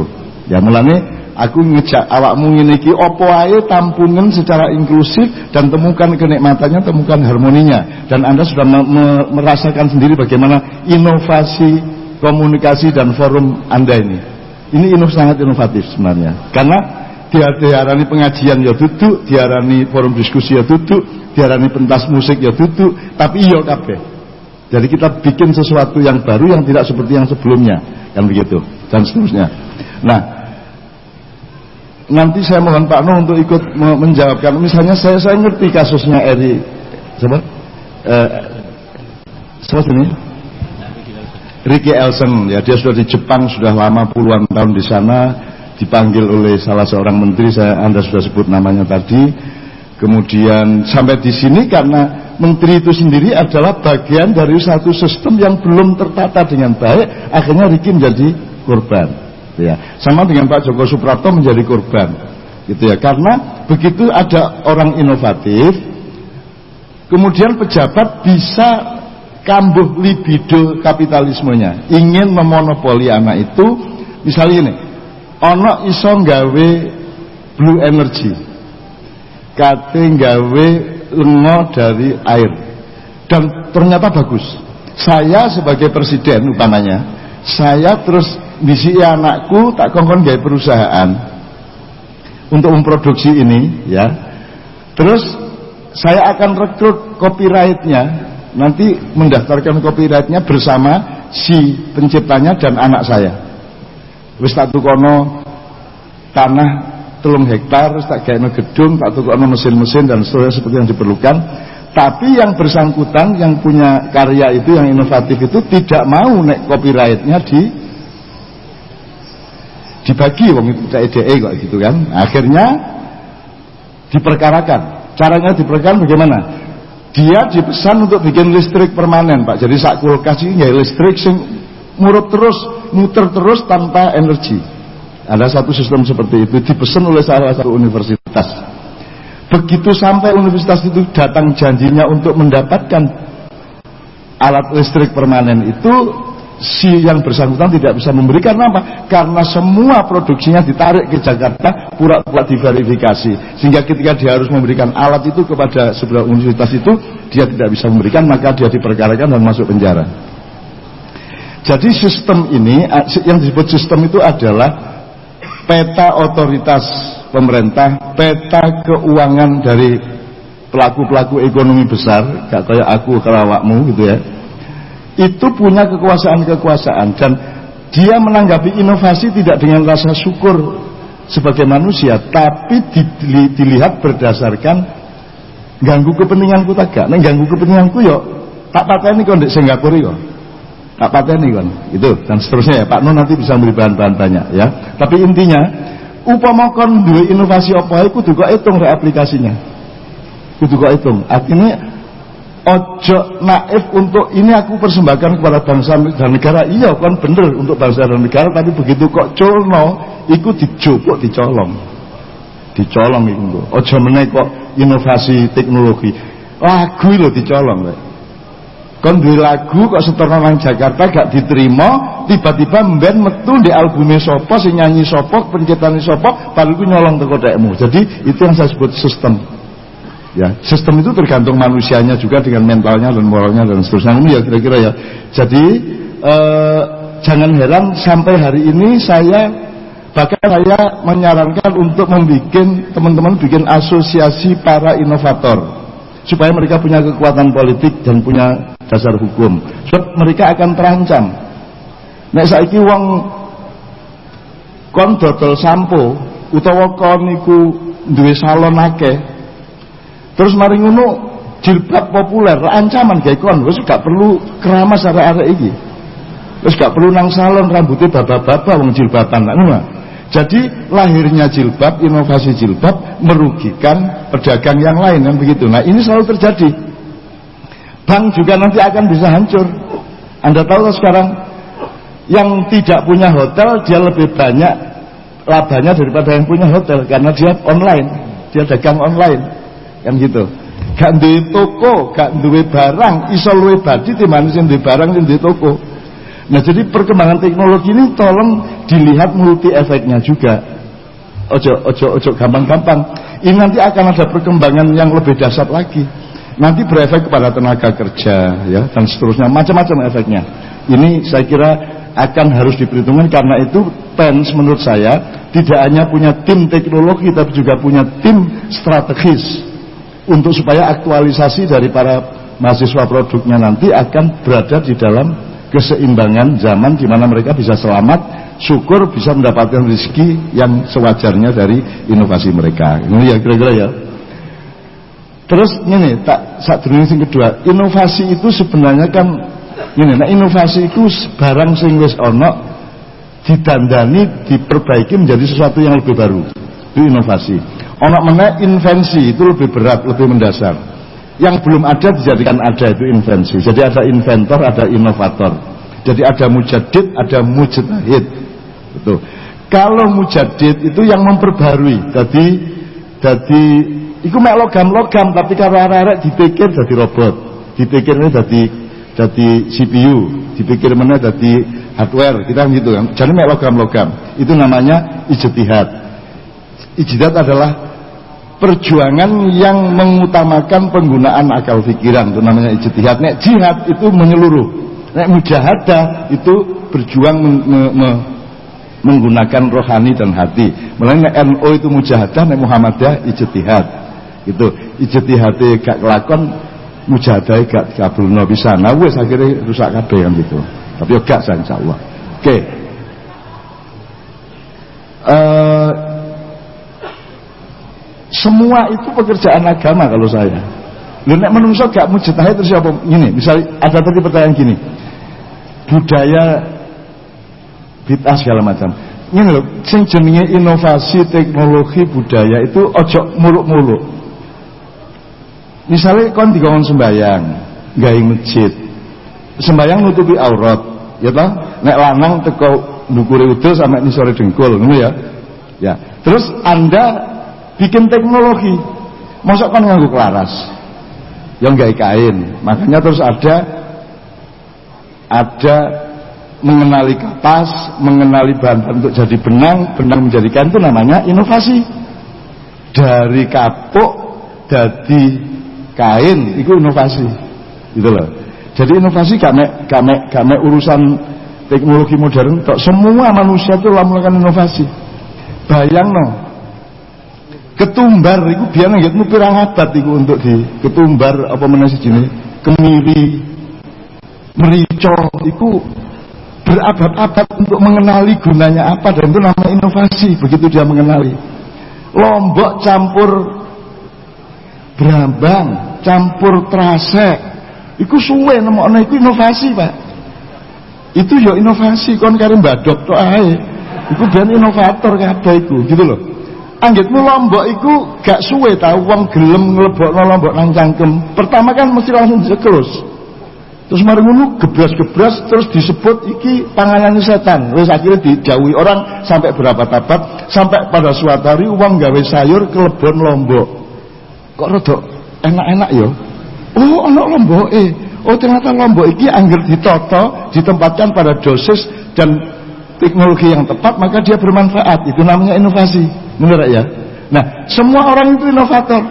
ya mulane aku ngejak awakmu ngene iki apa ae tampungan secara inklusif dan temukan kenikmatannya temukan harmoninya dan Anda sudah me me merasakan sendiri bagaimana inovasi komunikasi dan forum Anda ini ini inov sangat inovatif sebenarnya. Karena dia diarani pengajian ya duduk, diarani forum diskusi ya duduk, diarani pentas musik ya duduk, tapi iya kabeh. Jadi kita bikin sesuatu yang baru yang tidak seperti yang sebelumnya, kan begitu. Dan seterusnya. Nah, nanti saya mohon Pak Nuh untuk ikut menjawabkan. Misalnya saya saya ngerti kasusnya Eri, coba, eh, ini. Ricky Elson ya dia sudah di Jepang sudah lama puluhan tahun di sana. Dipanggil oleh salah seorang menteri saya Anda sudah sebut namanya tadi kemudian sampai di sini karena menteri itu sendiri adalah bagian dari satu sistem yang belum tertata dengan baik akhirnya Ricky menjadi korban. Ya sama dengan Pak Joko Suprapto menjadi korban. Gitu ya karena begitu ada orang inovatif kemudian pejabat bisa kambuh libido kapitalismenya. Ingin memonopoli anak itu misalnya ini ono iso nggawe blue energy kate nggawe lengo dari air. Dan ternyata bagus. Saya sebagai presiden umpamanya saya terus bisi anakku tak kongkon gawe perusahaan. Untuk memproduksi ini ya. Terus saya akan rekrut copyrightnya. Nanti mendaftarkan copyrightnya bersama si penciptanya dan anak saya. Wis tak tukono tanah telung hektar tak kayak gedung tak tukono mesin-mesin dan seterusnya seperti yang diperlukan. Tapi yang bersangkutan yang punya karya itu yang inovatif itu tidak mau nek copyrightnya di dibagi wong itu tidak EDE kok gitu kan. Akhirnya diperkarakan. Caranya diperkarakan bagaimana? Dia dipesan untuk bikin listrik permanen Pak. Jadi saat kulkas ini ya listrik sing murut terus muter terus tanpa energi ada satu sistem seperti itu dipesan oleh salah satu universitas begitu sampai universitas itu datang janjinya untuk mendapatkan alat listrik permanen itu si yang bersangkutan tidak bisa memberikan apa? Karena semua produksinya ditarik ke Jakarta, pura-pura diverifikasi. Sehingga ketika dia harus memberikan alat itu kepada sebuah universitas itu, dia tidak bisa memberikan, maka dia diperkarakan dan masuk penjara. Jadi sistem ini, yang disebut sistem itu adalah peta otoritas pemerintah, peta keuangan dari pelaku-pelaku ekonomi besar, gak kayak aku kerawakmu gitu ya. Itu punya kekuasaan-kekuasaan dan dia menanggapi inovasi tidak dengan rasa syukur sebagai manusia, tapi dili- dilihat berdasarkan ganggu kepentinganku tak gak, nah, ganggu kepentinganku yo tak pateni kon di Singapura yo. Tak pateni kon, itu dan seterusnya ya. Pak Nun nanti bisa memberi bahan-bahan banyak ya. Tapi intinya upama kon duwe inovasi apa kudu kok hitung rek aplikasinya. Kudu kok hitung. Artinya ojo naif untuk ini aku persembahkan kepada bangsa dan negara. Iya kan bener untuk bangsa dan negara tapi begitu kok culno iku dijupuk dicolong. Dicolong iku ojo meneh kok inovasi teknologi. Lagu lho dicolong kon duwe lagu kok seterno nang Jakarta gak diterima tiba-tiba mben metu di albumnya sopo sing nyanyi sopo penciptane sopo baru ku nyolong teko dekmu jadi itu yang saya sebut sistem. Ya sistem itu tergantung manusianya juga dengan mentalnya dan moralnya dan seterusnya. Ini ya kira-kira ya. Jadi eh, jangan heran sampai hari ini saya bahkan saya menyarankan untuk membuat teman-teman bikin asosiasi para inovator. Supaya mereka punya kekuatan politik dan punya dasar hukum sebab mereka akan terancam nek saiki wong kon dodol sampo utawa kon iku duwe salon akeh Terus mari ngono jilbab populer ancaman gawe kon wis gak perlu keramas arek-arek iki. Wis gak perlu nang salon rambutnya baba-baba wong jilbaban ngono. Jadi lahirnya jilbab, inovasi jilbab merugikan pedagang yang lain yang begitu. Nah ini selalu terjadi. Bank juga nanti akan bisa hancur. Anda tahu sekarang yang tidak punya hotel dia lebih banyak labanya daripada yang punya hotel karena dia online, dia dagang online kan gitu. Gak duwe toko gak duwe barang iso luwe badi sing duwe barang sing duwe toko. Nah jadi perkembangan teknologi ini tolong dilihat multi efeknya juga. Ojo ojo ojo gampang-gampang. Ini nanti akan ada perkembangan yang lebih dasar lagi nanti berefek kepada tenaga kerja ya dan seterusnya macam-macam efeknya ini saya kira akan harus diperhitungkan karena itu PENS menurut saya tidak hanya punya tim teknologi tapi juga punya tim strategis untuk supaya aktualisasi dari para mahasiswa produknya nanti akan berada di dalam keseimbangan zaman di mana mereka bisa selamat, syukur bisa mendapatkan rezeki yang sewajarnya dari inovasi mereka. Ini ya kira-kira ya. Terus ini tak saat yang kedua, inovasi itu sebenarnya kan ini, nah inovasi itu barang sing wis ono didandani diperbaiki menjadi sesuatu yang lebih baru. Itu inovasi. Ono mana invensi itu lebih berat, lebih mendasar. Yang belum ada dijadikan ada itu invensi. Jadi ada inventor, ada inovator. Jadi ada mujadid, ada mujtahid. Itu. Kalau mujadid itu yang memperbarui. Jadi jadi itu mek logam-logam tapi kalau arek-arek dipikir jadi robot. Dipikirnya jadi jadi CPU, dipikir mana jadi hardware, kita gitu kan. Jadi mek logam-logam. Itu namanya ijtihad. Ijtihad adalah perjuangan yang mengutamakan penggunaan akal pikiran itu namanya ijtihad. Nek jihad itu menyeluruh. Nek mujahadah itu berjuang me, me, me, menggunakan rohani dan hati. Mulai nek NO itu mujahadah, nek Muhammadiyah ijtihad. Itu ijtihad gak kelakon mujahadah gak kabulno bisa. Nah wis akhirnya rusak kabeh kan gitu. Tapi yo gak insyaallah. Oke. Uh, semua itu pekerjaan agama kalau saya. Lu nek menungso gak mujtahid terus apa? Gini, misal ada tadi pertanyaan gini. Budaya bid'ah segala macam. Ini loh, sing inovasi teknologi budaya itu ojo muluk-muluk. Misalnya kon dikon sembayang, gawe masjid. Sembayang nutupi aurat, ya toh? Nek lanang teko ndukure udel sampai nisore dengkul, ngono ya. Ya. Terus Anda bikin teknologi masa kan nganggu kelaras yang gak kain makanya terus ada ada mengenali kapas mengenali bahan-bahan untuk jadi benang benang menjadi kain itu namanya inovasi dari kapuk jadi kain itu inovasi. Gitu loh. Jadi inovasi mek, gak mek urusan teknologi modern semua manusia itu melakukan inovasi. Bayang no. Ketumbar itu biar nggak pirang abad itu untuk di ketumbar apa mana sih jenis kemiri merico itu berabad-abad untuk mengenali gunanya apa dan itu nama inovasi begitu dia mengenali. Lombok campur brambang campur trasek. Itu suwe nemokno itu inovasi pak. Itu ya inovasi kon karo mbadok tok ae. Iku ben inovator kabeh iku gitu loh. Anggitmu lombok iku gak suwe tau wong gelem nglebokno lombok nang cangkem. Pertama kan mesti langsung disekelus terus mari ngono gebras-gebras terus disebut iki panganan setan. Wis akhirnya dijauhi orang sampai berapa tapat sampai pada suatu hari uang gawe sayur kelebon lombok kok rada enak-enak ya? Oh ana lombok eh oh ternyata lombok iki angger ditoto ditempatkan pada dosis dan teknologi yang tepat maka dia bermanfaat. Itu namanya inovasi. Benar ya? Nah semua orang itu inovator.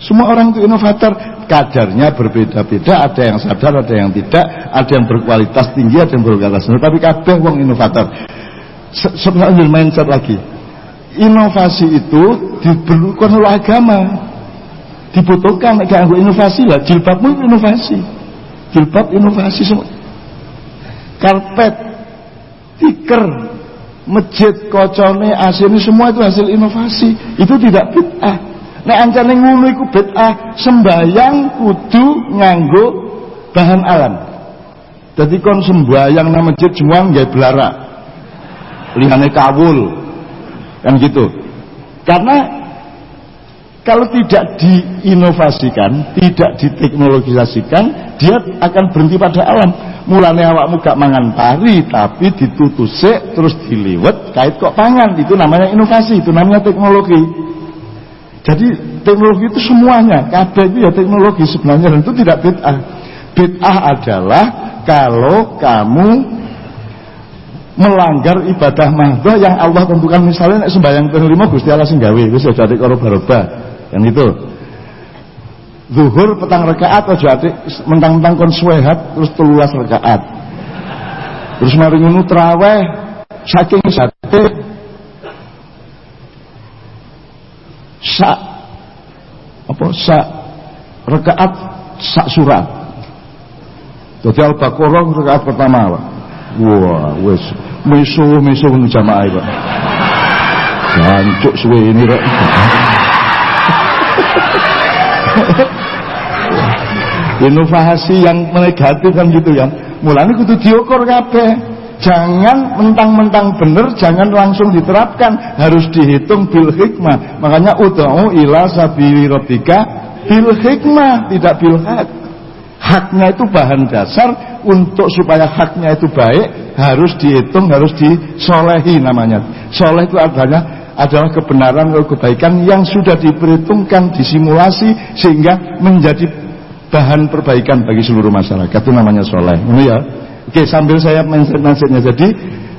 Semua orang itu inovator. Kadarnya berbeda-beda. Ada yang sadar ada yang tidak. Ada yang berkualitas tinggi ada yang berkualitas rendah tapi kabeh wong inovator. Se- sebenarnya mindset lagi inovasi itu diperlukan oleh agama. Dibutuhkan ganggu inovasi lah. Jilbabmu itu inovasi. Jilbab inovasi semua. Karpet tikar masjid kocone AC ini semua itu hasil inovasi. Itu tidak bid'ah. Nek ancane ngono iku bid'ah. Sembayang kudu nganggo bahan alam. Jadi kon sembayang nang masjid semua nggak belara lihane kawul kan gitu karena kalau tidak diinovasikan, tidak diteknologisasikan, dia akan berhenti pada alam. Mulanya awakmu gak mangan pari, tapi ditutusik terus diliwet, kait kok pangan. Itu namanya inovasi, itu namanya teknologi. Jadi teknologi itu semuanya, kabeh itu ya teknologi sebenarnya dan itu tidak bid'ah. Bid'ah adalah kalau kamu melanggar ibadah mahdoh yang Allah tentukan. Misalnya sembahyang ping 5 Gusti Allah sing gawe wis aja atik karo baroba kan itu zuhur petang rakaat aja atik mentang-mentang kon suwehat terus telulas rakaat. Terus mari ngono traweh saking sate sak apa sak rakaat sak surat. Jadi Al-Baqarah rakaat pertama Pak. Wah, wis meso-meso ngono jamaah Pak. Jancuk suwe ini rek. Inovasi yang negatif kan gitu kan. Mulanya kudu diukur kabeh. Jangan mentang-mentang bener, jangan langsung diterapkan, harus dihitung bil hikmah. Makanya udha'u ila sabili rabbika bil hikmah, tidak bil hak. Haknya itu bahan dasar untuk supaya haknya itu baik harus dihitung, harus disolehi namanya. Soleh itu adalah adalah kebenaran atau kebaikan yang sudah diperhitungkan, disimulasi sehingga menjadi bahan perbaikan bagi seluruh masyarakat. Itu namanya soleh. Ini ya. Oke, sambil saya mindset-mindsetnya. Jadi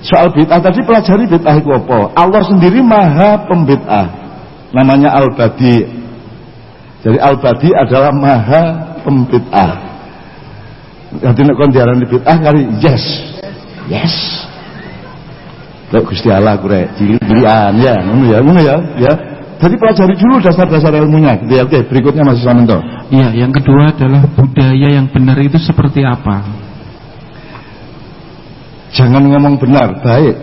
soal bid'ah tadi pelajari bid'ah itu apa? Allah sendiri maha pembid'ah. Namanya Al-Badi. Jadi Al-Badi adalah maha pembid'ah. Jadi nek kon diarani bid'ah kali yes. Yes. Lek Gusti Allah aku rek cilik-cilikan ya, ngono ya, ngono ya, ya. Jadi pelajari dulu dasar-dasar ilmunya gitu ya. Oke, berikutnya Mas Samento. Iya, yang kedua adalah budaya yang benar itu seperti apa? Jangan ngomong benar, baik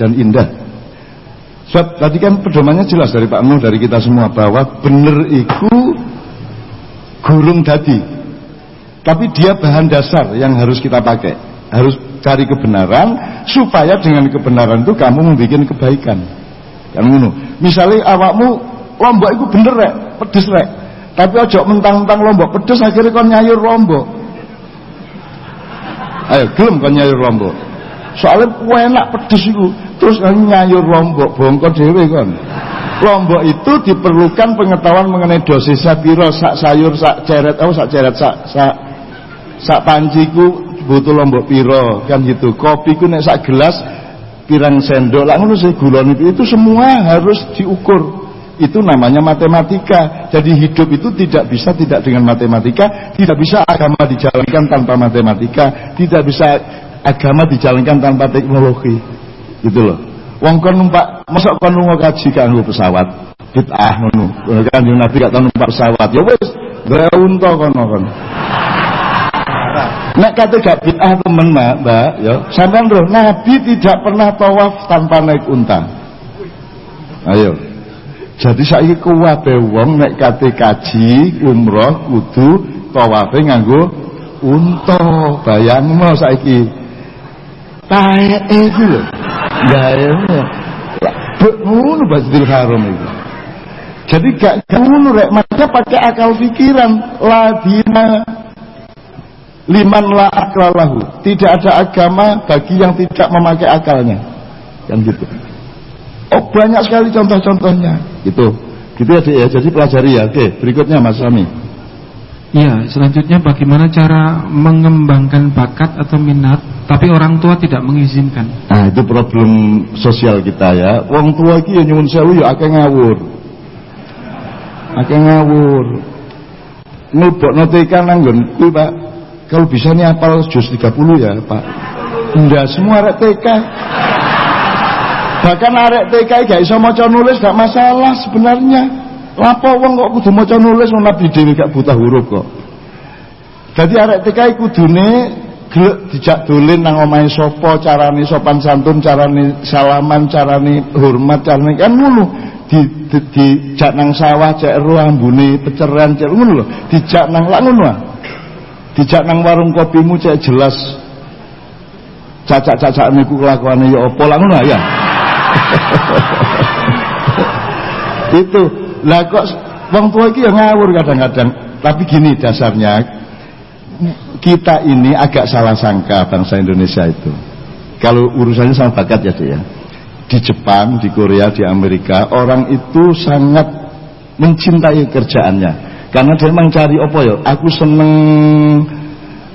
dan indah. Sebab tadi kan pedomannya jelas dari Pak Nuh, dari kita semua bahwa benar itu gurung dadi. Tapi dia bahan dasar yang harus kita pakai. Harus cari kebenaran supaya dengan kebenaran itu kamu membuat kebaikan. Yang ngono. Misalnya awakmu lombok itu bener rek, pedes rek. Tapi ojo mentang-mentang lombok pedes akhirnya kon nyayur lombok. Ayo gelem kon nyayur lombok. Soalnya enak pedes itu terus kan nyayur lombok bongkot dewe kon. Lombok itu diperlukan pengetahuan mengenai dosisnya piro sak sayur sak ceret oh sak ceret sak sak sak panciku butuh lombok piro kan gitu. Kopi ku nek sak gelas pirang sendok lah ngono gulon itu itu semua harus diukur itu namanya matematika jadi hidup itu tidak bisa tidak dengan matematika tidak bisa agama dijalankan tanpa matematika tidak bisa agama dijalankan tanpa teknologi gitu loh Wong kon numpak mosok kon lunga kaji kanggo pesawat. Bid'ah ngono. Kanjeng Nabi gak tau numpak pesawat. Ya wis, unta kono kon. Nek kata gak bid'ah temen mbak, mbak ya, sampean roh Nabi tidak pernah tawaf tanpa naik unta. Ayo. Jadi saiki kuwabe wong nek kate kaji umroh kudu tawafe nganggo unta. Bayangno saiki. Taeke iki lho. Gawe ngono Masjidil Haram itu. Jadi gak ngono rek, pakai akal pikiran. Ladina liman la aklalahu. Tidak ada agama bagi yang tidak memakai akalnya. Kan gitu. Oh banyak sekali contoh-contohnya. Gitu. Gitu ya, ya. Jadi pelajari ya. Oke, berikutnya Mas Sami. Ya, selanjutnya bagaimana cara mengembangkan bakat atau minat tapi orang tua tidak mengizinkan? Nah, itu problem sosial kita ya. Wong tua iki ya nyuwun sewu ya akeh ngawur. Akeh ngawur. Ngelbokno TK nang nggon kuwi, Pak. Kalau bisa nih apal juz 30 ya, Pak. Enggak semua arek TK. Bahkan arek TK gak iso maca nulis gak masalah sebenarnya. Lapo wong kok kudu maca nulis wong nabi dhewe gak buta huruf kok. Jadi arek TK kudune gelek dijak dolen nang omahe sapa, carane sopan santun, carane salaman, carane hormat, carane kan ngono. Di, di, nang sawah cek ero ambune peceran cek ngono lho. Dijak nang lak ngono ah. Dijak nang warung kopimu cek jelas cacak-cacak niku kelakuane ya apa lak ngono ya. [LAUGHS] Itu lah kok wong tua iki ya ngawur kadang-kadang. Tapi gini dasarnya kita ini agak salah sangka bangsa Indonesia itu. Kalau urusannya sama bakat ya dia. Di Jepang, di Korea, di Amerika orang itu sangat mencintai kerjaannya. Karena dia cari apa ya? Aku seneng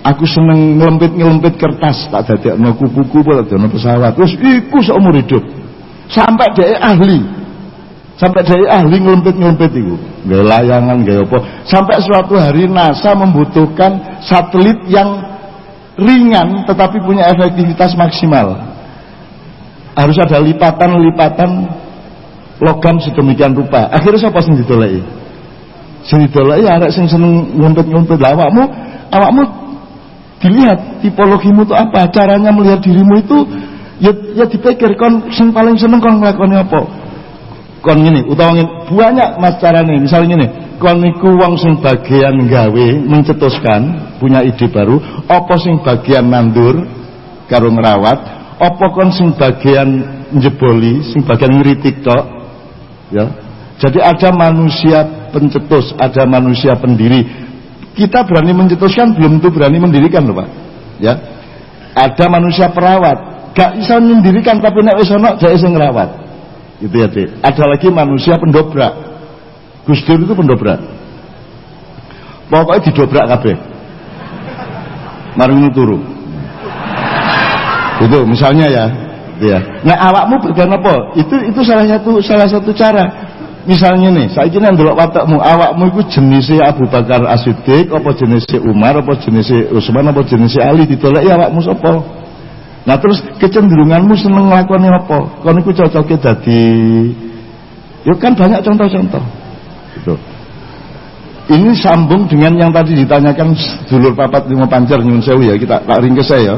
aku seneng ngelempit-ngelempit kertas tak dadekno kupu-kupu tak dadekno pesawat. Terus iku seumur hidup. Sampai dia ahli sampai dari ahli ngelempit-ngelempit itu gaya layangan gaya apa sampai suatu hari NASA membutuhkan satelit yang ringan tetapi punya efektivitas maksimal harus ada lipatan-lipatan logam sedemikian rupa akhirnya siapa sing didolai sing didolai arek sing seneng ngumpet-ngumpet. Lah awakmu awakmu dilihat tipologimu itu apa? Caranya melihat dirimu itu ya, ya dipikir kon sing paling seneng kon ngelakuin apa? Kon ngene utawa banyak mas carane. Misalnya ngene kon niku wong sing bagian gawe mencetuskan punya ide baru apa sing bagian nandur karo ngerawat apa kon sing bagian njeboli sing bagian ngritik tok ya jadi ada manusia pencetus ada manusia pendiri kita berani mencetuskan belum tentu berani mendirikan loh Pak ya ada manusia perawat gak bisa mendirikan tapi nek wis ana gak iso ngrawat Gitu ya. Ada lagi manusia pendobrak. Gus Dur itu pendobrak. Pokoknya didobrak kabeh. Mari turu. Itu misalnya ya. Ya. Nah awakmu bagian apa? Itu itu salah satu salah satu cara. Misalnya nih, saya ini ndelok watakmu, awakmu itu jenisnya Abu Bakar As-Siddiq, apa jenisnya Umar, apa jenisnya Utsman, apa jenisnya Ali, ditolak ya awakmu sapa? Nah terus kecenderunganmu seneng ngelakuin apa? Kau niku cocoknya jadi, ya kan banyak contoh-contoh. Gitu. Ini sambung dengan yang tadi ditanyakan dulur papat lima pancar nyun sewu ya kita tak ringkes saya.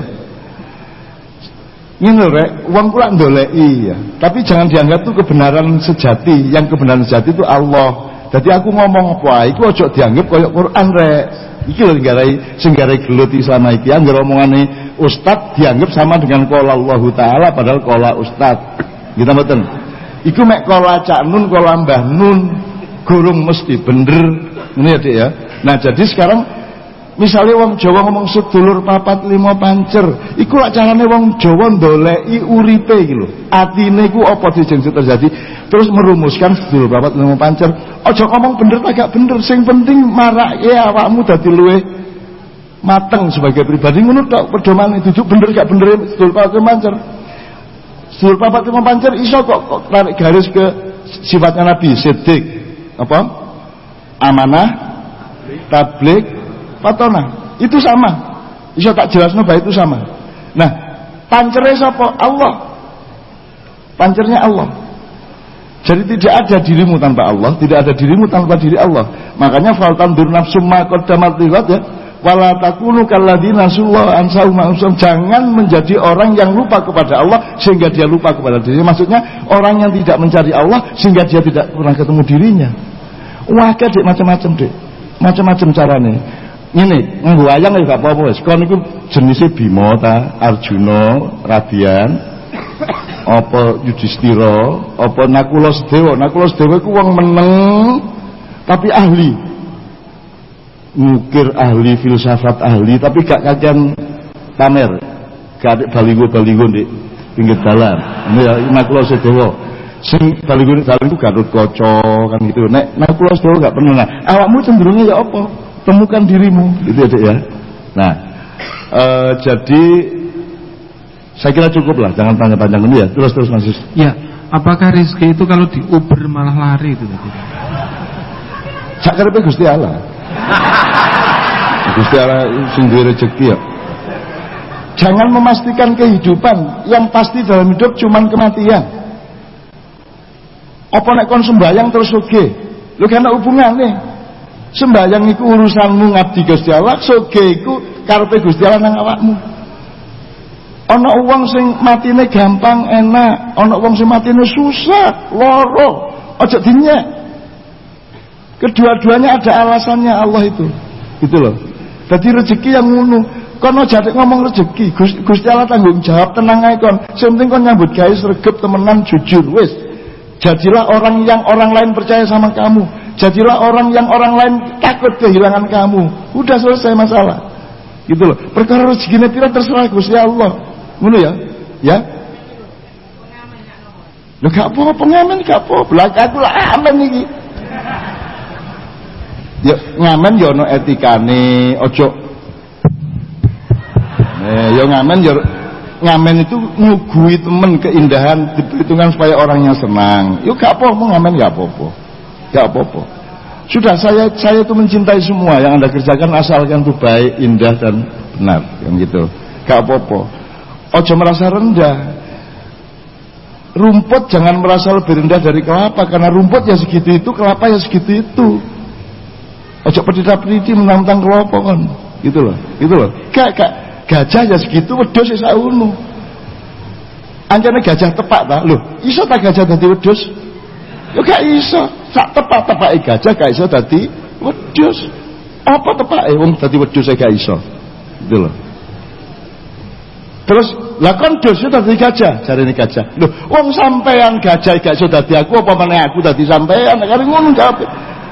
Ini rek, uang pula ndolei ya. Tapi jangan dianggap itu kebenaran sejati. Yang kebenaran sejati itu Allah. Jadi aku ngomong apa, itu ojo dianggap koyok Quran rek. Iki lho nggarai sing nggarai gelut Islam iki anggere omongane ustaz dianggap sama dengan qala Allah taala padahal qala ustaz. Gitu mboten. Iku mek qala Cak Nun qala Mbah Nun gurung mesti bener. Ini ya Dik ya. Nah, jadi sekarang misalnya wong Jawa ngomong sedulur papat lima pancer, iku lak carane wong Jawa ndoleki uripe iki lho. Atine iku apa terjadi? Terus merumuskan sedulur papat lima pancer. Aja ngomong bener agak bener, sing penting marake awakmu dadi luwe mateng sebagai pribadi ngono tok pedomane dudu bener gak bener sedulur papat lima pancer. Sedulur papat lima pancer iso kok, kok tarik garis ke sifatnya Nabi, sedik apa? Amanah, tablik, patona itu sama bisa tak jelas bahwa itu sama nah pancere sapa Allah Pancernya Allah. Jadi tidak ada dirimu tanpa Allah, tidak ada dirimu tanpa diri Allah. Makanya faltan dur nafsum ma qaddamat liwat ya. Wala takunu ma'usum. Jangan menjadi orang yang lupa kepada Allah sehingga dia lupa kepada dirinya. Maksudnya orang yang tidak mencari Allah sehingga dia tidak pernah ketemu dirinya. Wah, dek macam-macam dek. Macam-macam caranya. Ini nganggo wayang ya gak apa-apa wis. Kon jenisnya Bima ta, Arjuna, Radian, apa Yudhistira, apa Nakula Sedewa. Nakula Sedewa iku wong meneng tapi ahli. Ngukir ahli, filsafat ahli, tapi gak kajian pamer. Gak baligo-baligo di pinggir jalan. Ini ya Nakula Sedewa. Sing baligo di jalan itu Garut Koco kan gitu. Nek Nakula Sedewa gak pernah. Nah, awakmu cenderungnya ya apa? Temukan dirimu, gitu ya, Dek ya. Nah, eh, jadi saya kira cukup lah, jangan tanya panjang ini ya. Terus terus Mas. Ya, apakah rezeki itu kalau diuber malah lari itu tadi? Sakarepe Gusti Allah. Gusti Allah duwe rezeki ya. Jangan memastikan kehidupan yang pasti dalam hidup cuman kematian. Apa nek kon sembayang terus oke? Lu kan hubungan nih. Sembayang iku urusanmu ngabdi Gusti Allah, soge iku karepe Gusti Allah nang awakmu. Ana wong sing matine gampang enak, ana wong sing matine susah, loro. Aja dinyek. Kedua-duanya ada alasannya Allah itu. Gitu loh. Jadi rezeki yang ngono. Kono jadi ngomong rezeki, Gus- Gusti Allah tanggung jawab, tenang ae kon. Sing penting kon nyambut gawe sregep temenan jujur wis. Jadilah orang yang orang lain percaya sama kamu. Jadilah orang yang orang lain takut kehilangan kamu. Udah selesai masalah. Gitu loh. Perkara rezeki pira terserah Gusti Allah. Ngono ya? Ya. Lho gak apa-apa ngamen gak apa-apa. Lah aku lah amen iki. Ya ngamen ya ono etikane, ojo Eh, ya ngamen ya ngamen itu ngugui temen keindahan diperhitungkan supaya orangnya senang. Yuk gak apa-apa ngamen gak apa-apa. Gak apa-apa. Sudah saya saya itu mencintai semua yang anda kerjakan asalkan itu baik, indah dan benar, yang gitu. Gak apa-apa. Ojo merasa rendah. Rumput jangan merasa lebih rendah dari kelapa karena rumput ya segitu itu, kelapa ya segitu itu. Ojo pedita-pediti menantang kelapa kan. Gitu loh, gitu loh. Gak, gak, gajah ya segitu wedhus ya sauno. Anjane gajah tepak ta? Lho, iso ta gajah dadi wedhus? Ya gak iso. Sak tepak-tepake gajah gak iso dadi wedhus. Apa tepake wong dadi wedhus e gak iso? Gitu. Terus lah kon dosa dadi gajah, jarene gajah. Lho, wong sampean gajah gak iso dadi aku apa meneh aku dadi sampean? Kare ngono jawab.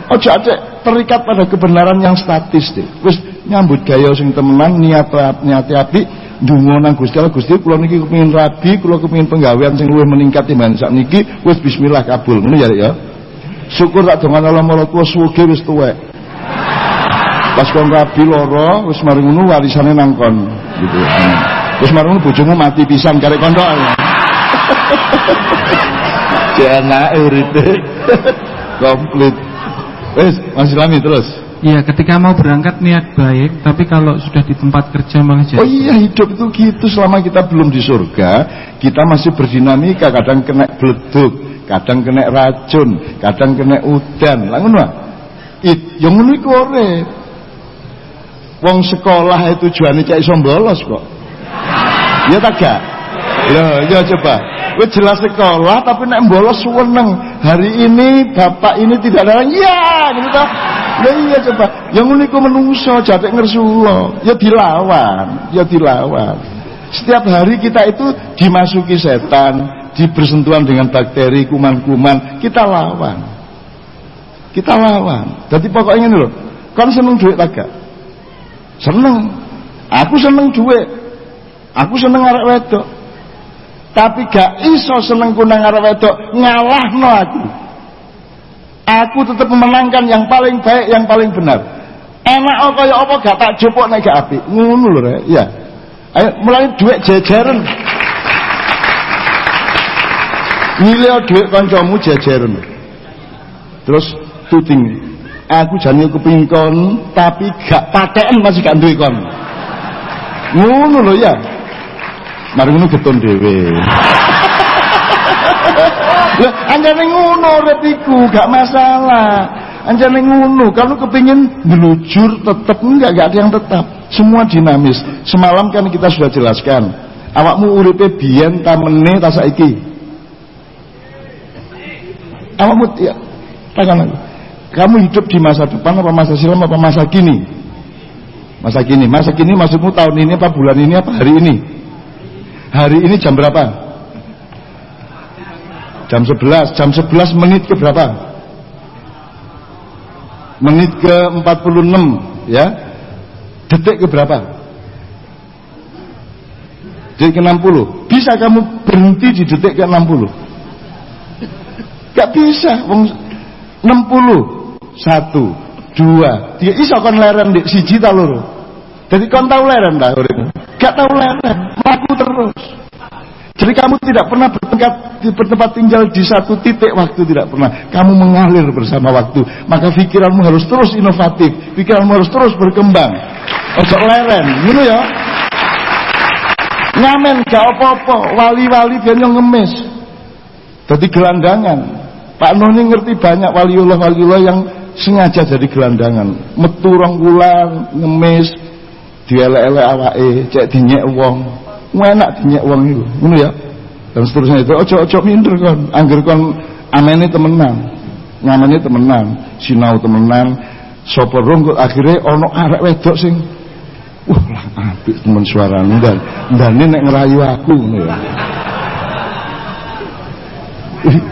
Ojo aja terikat pada kebenaran yang statis deh. Wis nyambut gaya sing temenan niat niat api ndonga nang Gusti Allah Gusti kula niki kepengin rabi, kula kepengin penggawean sing luwih meningkat timbang sakniki wis bismillah kabul. Ngono ya ya. Syukur tak dongan Allah malah tuwa suge wis tuwek. Pas kon rabi loro wis mari ngono warisane nang kon gitu. Wis mari ngono bojomu mati pisan karek kondok. Jangan uripe. Komplit. Wes, Mas Islami terus. Iya, ketika mau berangkat niat baik, tapi kalau sudah di tempat kerja malah jadi. Oh iya hidup itu gitu selama kita belum di surga kita masih berdinamika kadang kena beleduk kadang kena racun kadang kena udan lah ngono ah. It, yang ngono iku. Wong sekolah itu tujuannya cek iso bolos kok. Ya tak gak? Loh, ya coba. Wis jelas sekolah tapi nek bolos seneng. Hari ini bapak ini tidak ada ya gitu. Ya iya coba. Yang ngono iku menungso jatik ngersula. Ya dilawan, ya dilawan. Setiap hari kita itu dimasuki setan, dibersentuhan dengan bakteri, kuman-kuman, kita lawan. Kita lawan. Jadi pokoknya ini loh, kan seneng duit tak gak? Seneng. Aku seneng duit. Aku seneng arek wedok. Tapi gak iso seneng kunang arek wedok ngalahno aku. Aku tetap memenangkan yang paling baik, yang paling benar. Enak kaya apa gak tak jupuk nek gak apik. Ngono lho. Ya. Ayo mulai duit jejeran. Milih duit kancamu jejeran. Terus tuting. Aku jane kepengin kon tapi gak paten masih gak duwe kon. Ngono lho ya. Mari ngono getun dhewe. [LAUGHS] Lah anjane ngono gak masalah. Anjane ngono, kalau kepingin melujur tetep enggak, enggak ada yang tetap. Semua dinamis. Semalam kan kita sudah jelaskan. Awakmu uripe biyen ta meneh ta saiki? Awakmu ya, tangan. Kamu hidup di masa depan apa masa silam apa masa kini? Masa kini, masa kini maksudmu tahun ini apa bulan ini apa hari ini? Hari ini jam berapa? Jam 11, jam 11 menit ke berapa? Menit ke 46 ya. Detik ke berapa? Detik ke 60. Bisa kamu berhenti di detik ke 60? Gak bisa. Wong 60 satu dua tiga iso kon leren di siji ta loro jadi kon tahu leren dah uripmu gak tahu leren mlaku terus jadi kamu tidak pernah bertempat, bertempat tinggal di satu titik waktu tidak pernah. Kamu mengalir bersama waktu. Maka pikiranmu harus terus inovatif. Pikiranmu harus terus berkembang. Ojo leren gitu ya? Ngamen gak apa-apa. Wali-wali yang ngemis. Jadi gelandangan. Pak Nuh ini ngerti banyak waliullah-waliullah yang sengaja jadi gelandangan. Metu rong wulan ngemis dielek-elek awake cek dinyek wong enak dinyek wong itu ngono ya. Dan seterusnya itu ojo ojo minder kon. Angger kon amene temenan. Ngamane temenan. Sinau temenan. Sapa rong akhirnya ono arek wedok sing wah lah apik temen suarane. Dan ndane nek ngerayu aku ngono ya.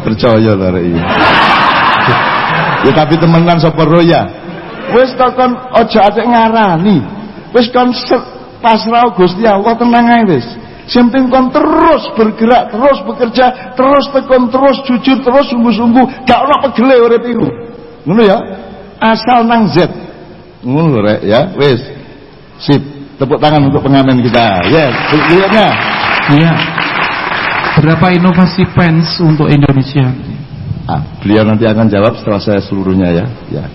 Percaya ta rek ya tapi temenan sapa roya wis kon ojo aja ngarani. Wis kon pasrah Gusti Allah tenang ae wis Sing kon terus bergerak, terus bekerja, terus tekun, terus jujur, terus sungguh-sungguh, gak ono pegele urip iku. Ngono ya. Asal nang Z. Ngono rek ya, wis. Sip. Tepuk tangan untuk pengamen kita. Yes, lihatnya. Iya. Berapa inovasi pens untuk Indonesia? Ah, beliau nanti akan jawab setelah saya seluruhnya ya. Ya.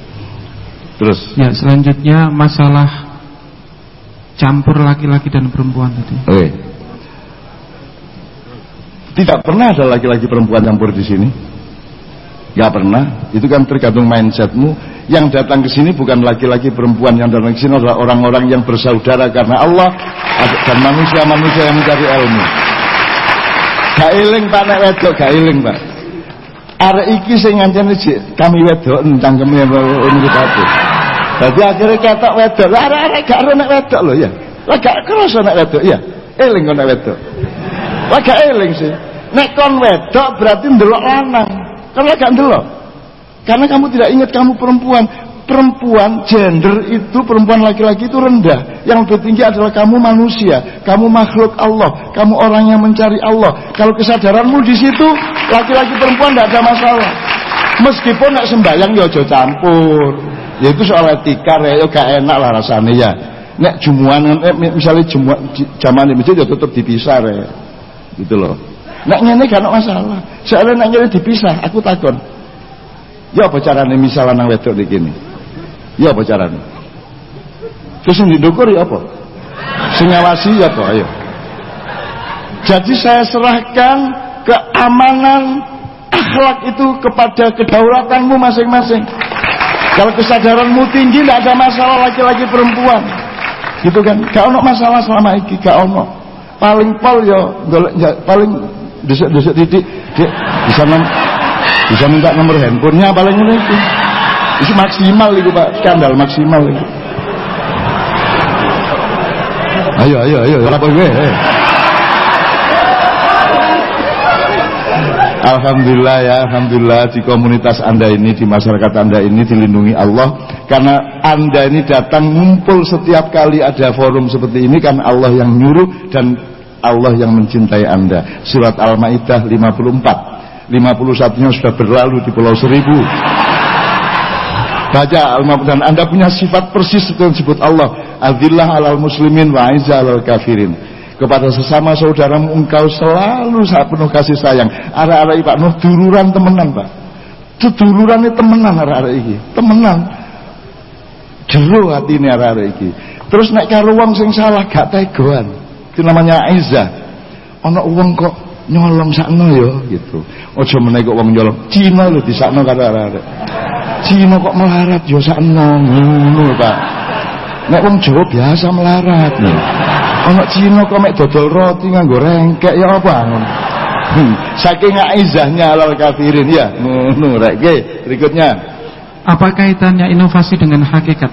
Terus. Ya, selanjutnya masalah campur laki-laki dan perempuan tadi. Oke. Tidak pernah ada laki-laki perempuan campur di sini. Gak pernah. Itu kan tergantung mindsetmu. Yang datang ke sini bukan laki-laki perempuan yang datang ke sini adalah orang-orang yang bersaudara karena Allah dan manusia-manusia yang mencari ilmu. Gak iling Pak nek wedok, gak iling Pak. Arek iki sing ngancen kami wedok cangkeme ini kabeh. Dadi akhirnya ketok wedok. Lah arek-arek gak nek wedok lho ya. Lah gak kerasa nek wedok ya. Eling kok nek wedok. Lah gak eling sih. Nek kon wedok berarti ndelok lanang. Kan gak ndelok. Karena kamu tidak ingat kamu perempuan. Perempuan, gender itu perempuan laki-laki itu rendah. Yang lebih tinggi adalah kamu manusia, kamu makhluk Allah, kamu orang yang mencari Allah. Kalau kesadaranmu di situ, laki-laki perempuan tidak ada masalah. Meskipun nak sembahyang ya campur. Ya itu soal etika ya gak enak lah rasanya ya. Nek jumuan eh, misalnya jumuan zaman di masjid ya tetap dipisah ya. Gitu loh. Nek ngene gak masalah. Soalnya nek ngene dipisah, aku takon. Ya apa carane misalnya nang wedok iki kene? Ya apa carane? Terus sing didukur ya apa? Sing ngawasi ya apa? Ayo. Jadi saya serahkan keamanan akhlak itu kepada kedaulatanmu masing-masing. Kalau kesadaranmu tinggi tidak ada masalah laki-laki perempuan. Gitu kan? Gak ono masalah selama ini, gak ono. Paling pol yo ya, paling desek-desek titik bisa mem, bisa minta nomor handphonenya paling ini itu. Itu maksimal itu Pak, skandal maksimal itu. Ayo ayo ayo, apa gue? Alhamdulillah ya, Alhamdulillah di komunitas Anda ini, di masyarakat Anda ini dilindungi Allah. Karena Anda ini datang ngumpul setiap kali ada forum seperti ini Kan Allah yang nyuruh dan Allah yang mencintai Anda. Surat Al-Ma'idah 54 51 nya sudah berlalu di Pulau Seribu. Baca al dan Anda punya sifat persis seperti yang disebut Allah. Adillah alal muslimin wa alal kafirin kepada sesama saudaramu engkau selalu saat penuh kasih sayang arah-arah Pak Nuh duluran temenan Pak itu duluran temenan arah-arah ini temenan jero hati ini arah-arah ini terus naik karo wong sing salah gak tegoan itu namanya Aiza ono uang kok nyolong sakno ya gitu. Aja meneh kok wong nyolong. Cina lho disakno karo arek. Cina kok melarat ya sakno ngono Pak. Nek wong Jawa biasa melarat. nih. Ana Cina kok mek dodol roti nganggo rengkek ya apa ngono. Hmm, Saking aizahnya alal kafirin ya. Ngono rek. Berikutnya. Apa kaitannya inovasi dengan hakikat?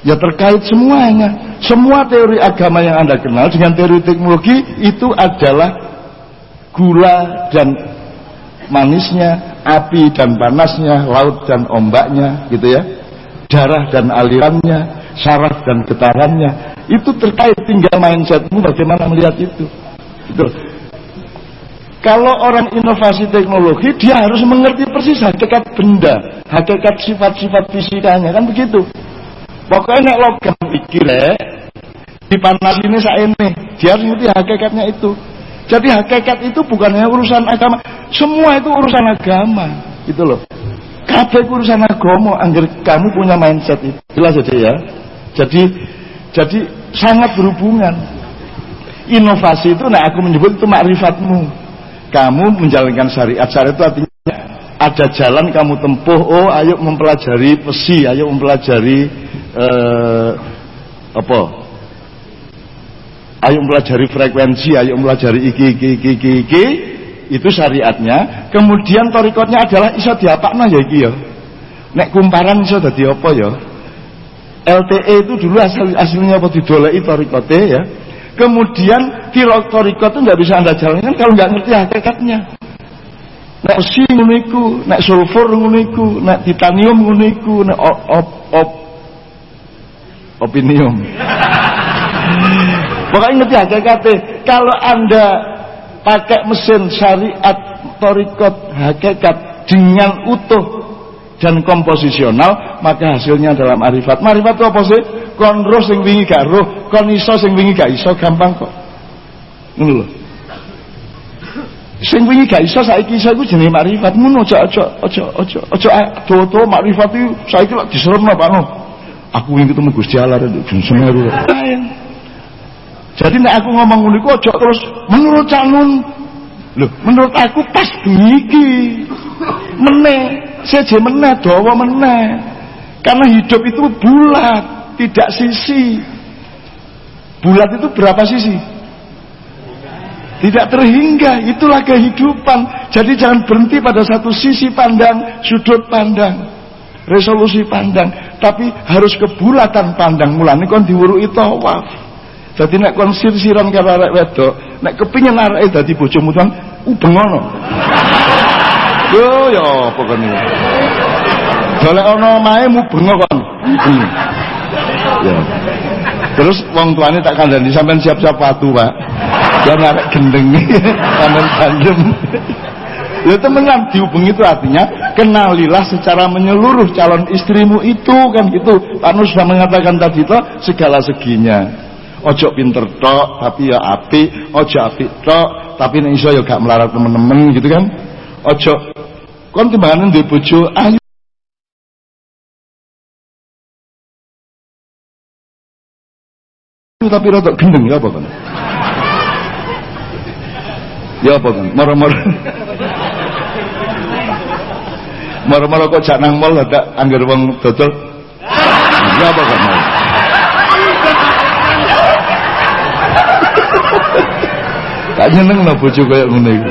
Ya terkait semuanya. Semua teori agama yang Anda kenal dengan teori teknologi itu adalah gula dan manisnya, api dan panasnya, laut dan ombaknya, gitu ya. Darah dan alirannya, saraf dan getarannya. Itu terkait tinggal mindsetmu bagaimana melihat itu. Gitu. Kalau orang inovasi teknologi, dia harus mengerti persis hakikat benda, hakikat sifat-sifat fisikanya, kan begitu. Pokoknya nek logam iki rek dipanas ini saya ini dia harus ngerti hakikatnya itu. Jadi hakikat itu bukan hanya urusan agama, semua itu urusan agama, gitu loh. Kabeh urusan agama, angger kamu punya mindset itu. Jelas aja ya. Jadi jadi sangat berhubungan. Inovasi itu nah aku menyebut itu makrifatmu. Kamu menjalankan syariat. Syariat itu artinya ada jalan kamu tempuh. Oh, ayo mempelajari besi, ayo mempelajari eh, apa ayo mempelajari frekuensi ayo mempelajari iki iki iki iki, iki itu syariatnya kemudian torikotnya adalah iso diapakno ya iki ya nek kumparan iso dadi apa ya LTE itu dulu asal aslinya apa didolei torikote ya kemudian torikot itu nggak bisa anda jalankan kalau nggak ngerti hakikatnya nek besi nguniku nek sulfur nguniku nek titanium nguniku nek op, op, op opinium. [LAUGHS] Pokoknya ngerti hakikatnya. Kalau anda pakai mesin syariat torikot hakikat dengan utuh dan komposisional maka hasilnya dalam arifat marifat itu apa sih? Kon roh sing wingi gak roh kon iso sing wingi gak iso gampang kok. Ngono lho. Sing wingi gak iso saiki iso iku jenenge marifat. Ngono aja aja aja aja aja do-do marifat iki saiki lak diseremno Pak no aku ingin ketemu Gusti Allah dan Semeru. Jadi nek aku ngomong ngono iku aja terus menurut calon loh menurut aku pas iki meneh. Seje meneh dawa meneh. Karena hidup itu bulat tidak sisi. Bulat itu berapa sisi? Tidak terhingga itulah kehidupan. Jadi jangan berhenti pada satu sisi pandang sudut pandang resolusi pandang. Tapi harus kebulatan pandang. Mulane kon diwuruki tawaf jadi nek kon sir-siran karo arek wedok nek kepingin areke dadi bojomu tuan ubeng ngono. [LAUGHS] Yo yo apa kon iki golek ana mae mubeng kon. Ya. Terus wong tuane tak kandhani sampean siap-siap watu Pak. Jangan arek gendeng [LAUGHS] sampean sanjem Ya temenan dihubungi itu artinya kenalilah secara menyeluruh calon istrimu itu kan gitu. Pak Nur sudah mengatakan tadi itu segala seginya. Ojo pinter tok tapi ya api, ojo api tok tapi nek iso ya gak melarat temen-temen gitu kan. Ojo kon timbangan duwe bojo ayo tapi rada gendeng ya apa kan? Ya apa kan? Moro-moro Moro-moro kok jak nang mall tak anggar wong dodol. Ya apa kan? [LAUGHS] Tak nyeneng lah bojo kayak ngono iku.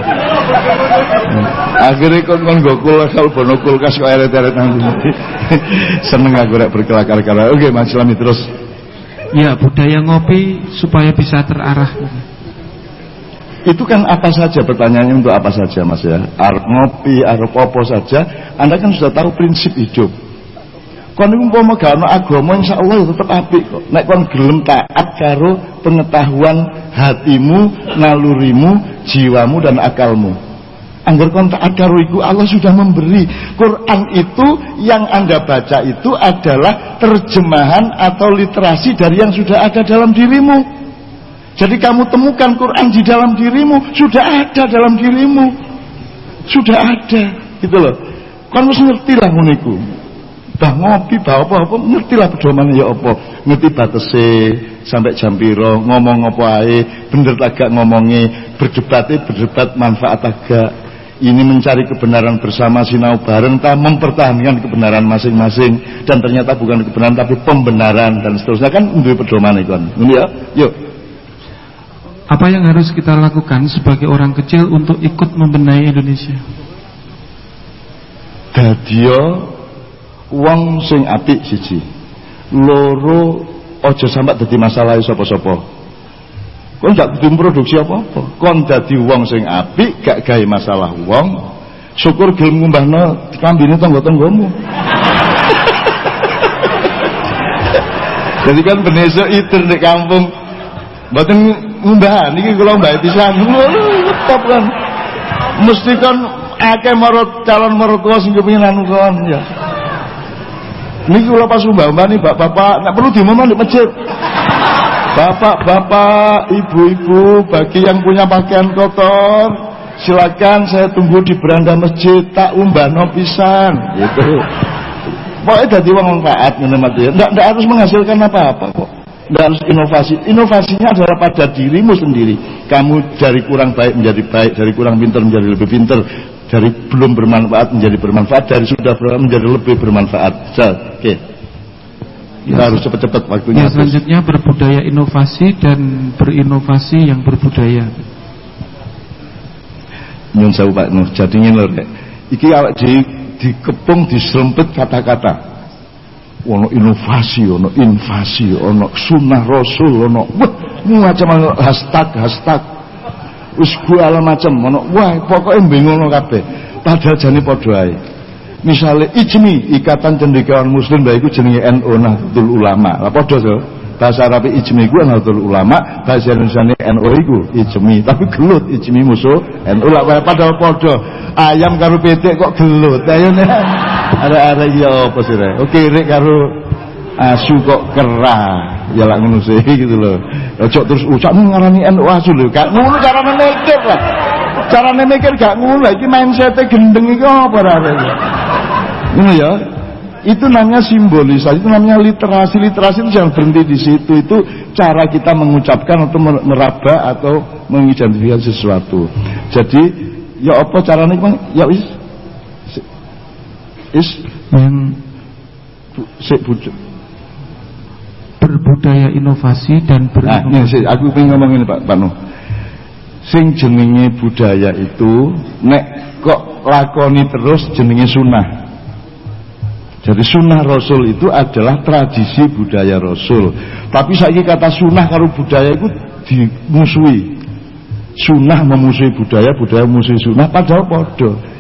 Akhirnya kon kon go kulkas kalau bono kulkas kok eret-eret nanti. [LAUGHS] Seneng aku rek berkelakar-kelakar. Oke, Mas Lami terus. Ya, budaya ngopi supaya bisa terarah. Itu kan apa saja pertanyaannya untuk apa saja Mas ya. Arep ngopi, arep apa saja, Anda kan sudah tahu prinsip hidup. Kon niku umpama gak ana agama insyaallah ya tetep apik kok. Kon gelem taat karo pengetahuan hatimu, nalurimu, jiwamu dan akalmu. Angger kon taat karo iku Allah sudah memberi. Quran itu yang Anda baca itu adalah terjemahan atau literasi dari yang sudah ada dalam dirimu. Jadi kamu temukan Quran di dalam dirimu, sudah ada dalam dirimu. Sudah ada, gitu loh. Kon wis ngerti lah iku. Bah ngopi bah apa-apa ngerti lah pedoman ya apa. Ngerti batese sampai jam piro ngomong apa ae bener agak ngomongi berdebatnya berdebat manfaat agak ini mencari kebenaran bersama sinau bareng tak mempertahankan kebenaran masing-masing. Dan ternyata bukan kebenaran tapi pembenaran dan seterusnya. Kan untuk pedoman itu ini ya yuk. Apa yang harus kita lakukan sebagai orang kecil untuk ikut membenahi Indonesia? dadia wong sing apik siji. Loro aja sampai dadi masalah sapa-sapa. Kon gak kudu produksi apa-apa. Kon dadi wong sing apik gak gawe masalah wong syukur gelem ngumbahno kambine tangga-tanggamu. Jadi kan benesok itu di kampung. Mboten ngumbah niki kula mbah pisan top kan. Mesti kan akeh marot calon mertua sing kepengin anu kon ya niki kula pas umbah nih bapak-bapak nek perlu dimomen di masjid Bapak-bapak, ibu-ibu, bagi yang punya pakaian kotor, silakan saya tunggu di beranda masjid, tak umbah no pisan, gitu. Pokoknya jadi uang manfaat mati ya. Harus menghasilkan apa-apa kok. Harus inovasi. Inovasinya adalah pada dirimu sendiri. Kamu dari kurang baik menjadi baik, dari kurang pintar menjadi lebih pintar, dari belum bermanfaat menjadi bermanfaat, dari sudah bermanfaat menjadi lebih bermanfaat. So, Oke. Kita harus cepat-cepat waktunya. Yang selanjutnya berbudaya inovasi dan berinovasi yang berbudaya. Nyun sewu Pak Nuh, jadi ngene lho Rek. Iki awak di dikepung diserempet kata-kata. Ono inovasi, ono invasi, ono sunnah rasul, ono wah macam hashtag hashtag. Wis ala macam ono wah pokoknya bingung kabeh. Padahal jane padha ae. Misalnya ijmi ikatan cendekiawan muslim baik itu jenenge NU Nahdlatul Ulama. Lah padha to. Bahasa Arab ijmi ku Nahdlatul Ulama, bahasa Indonesia NU iku ijmi. Tapi gelut ijmi musuh NU lah padha padha. Ayam karo petik kok gelut. Ayo ada-ada ya apa sih? Oke rek karo asu kok kerah. Ya lah ngono sih [LAUGHS] gitu loh. Ojo terus ucapmu ngarani NU asu lho. Gak ngono carane mikir lah. Carane mikir gak ngono. Iki mindset gendeng iki apa ra Rek? Ini ya, itu namanya simbolisasi, itu namanya literasi. Literasi itu jangan berhenti di situ. Itu cara kita mengucapkan atau meraba atau mengidentifikasi sesuatu. Jadi, ya apa caranya? Ya is, is yang si, bujuk. Berbudaya inovasi dan Nah, ini berinovasi. sih, aku pengen ngomong ini Pak Pak Nuh. Sing jenenge budaya itu nek kok lakoni terus jenenge sunnah. Jadi sunnah Rasul itu adalah tradisi budaya Rasul. Tapi saya kata sunnah karo budaya itu dimusuhi. Sunnah memusuhi budaya, budaya memusuhi sunnah. Padahal podo.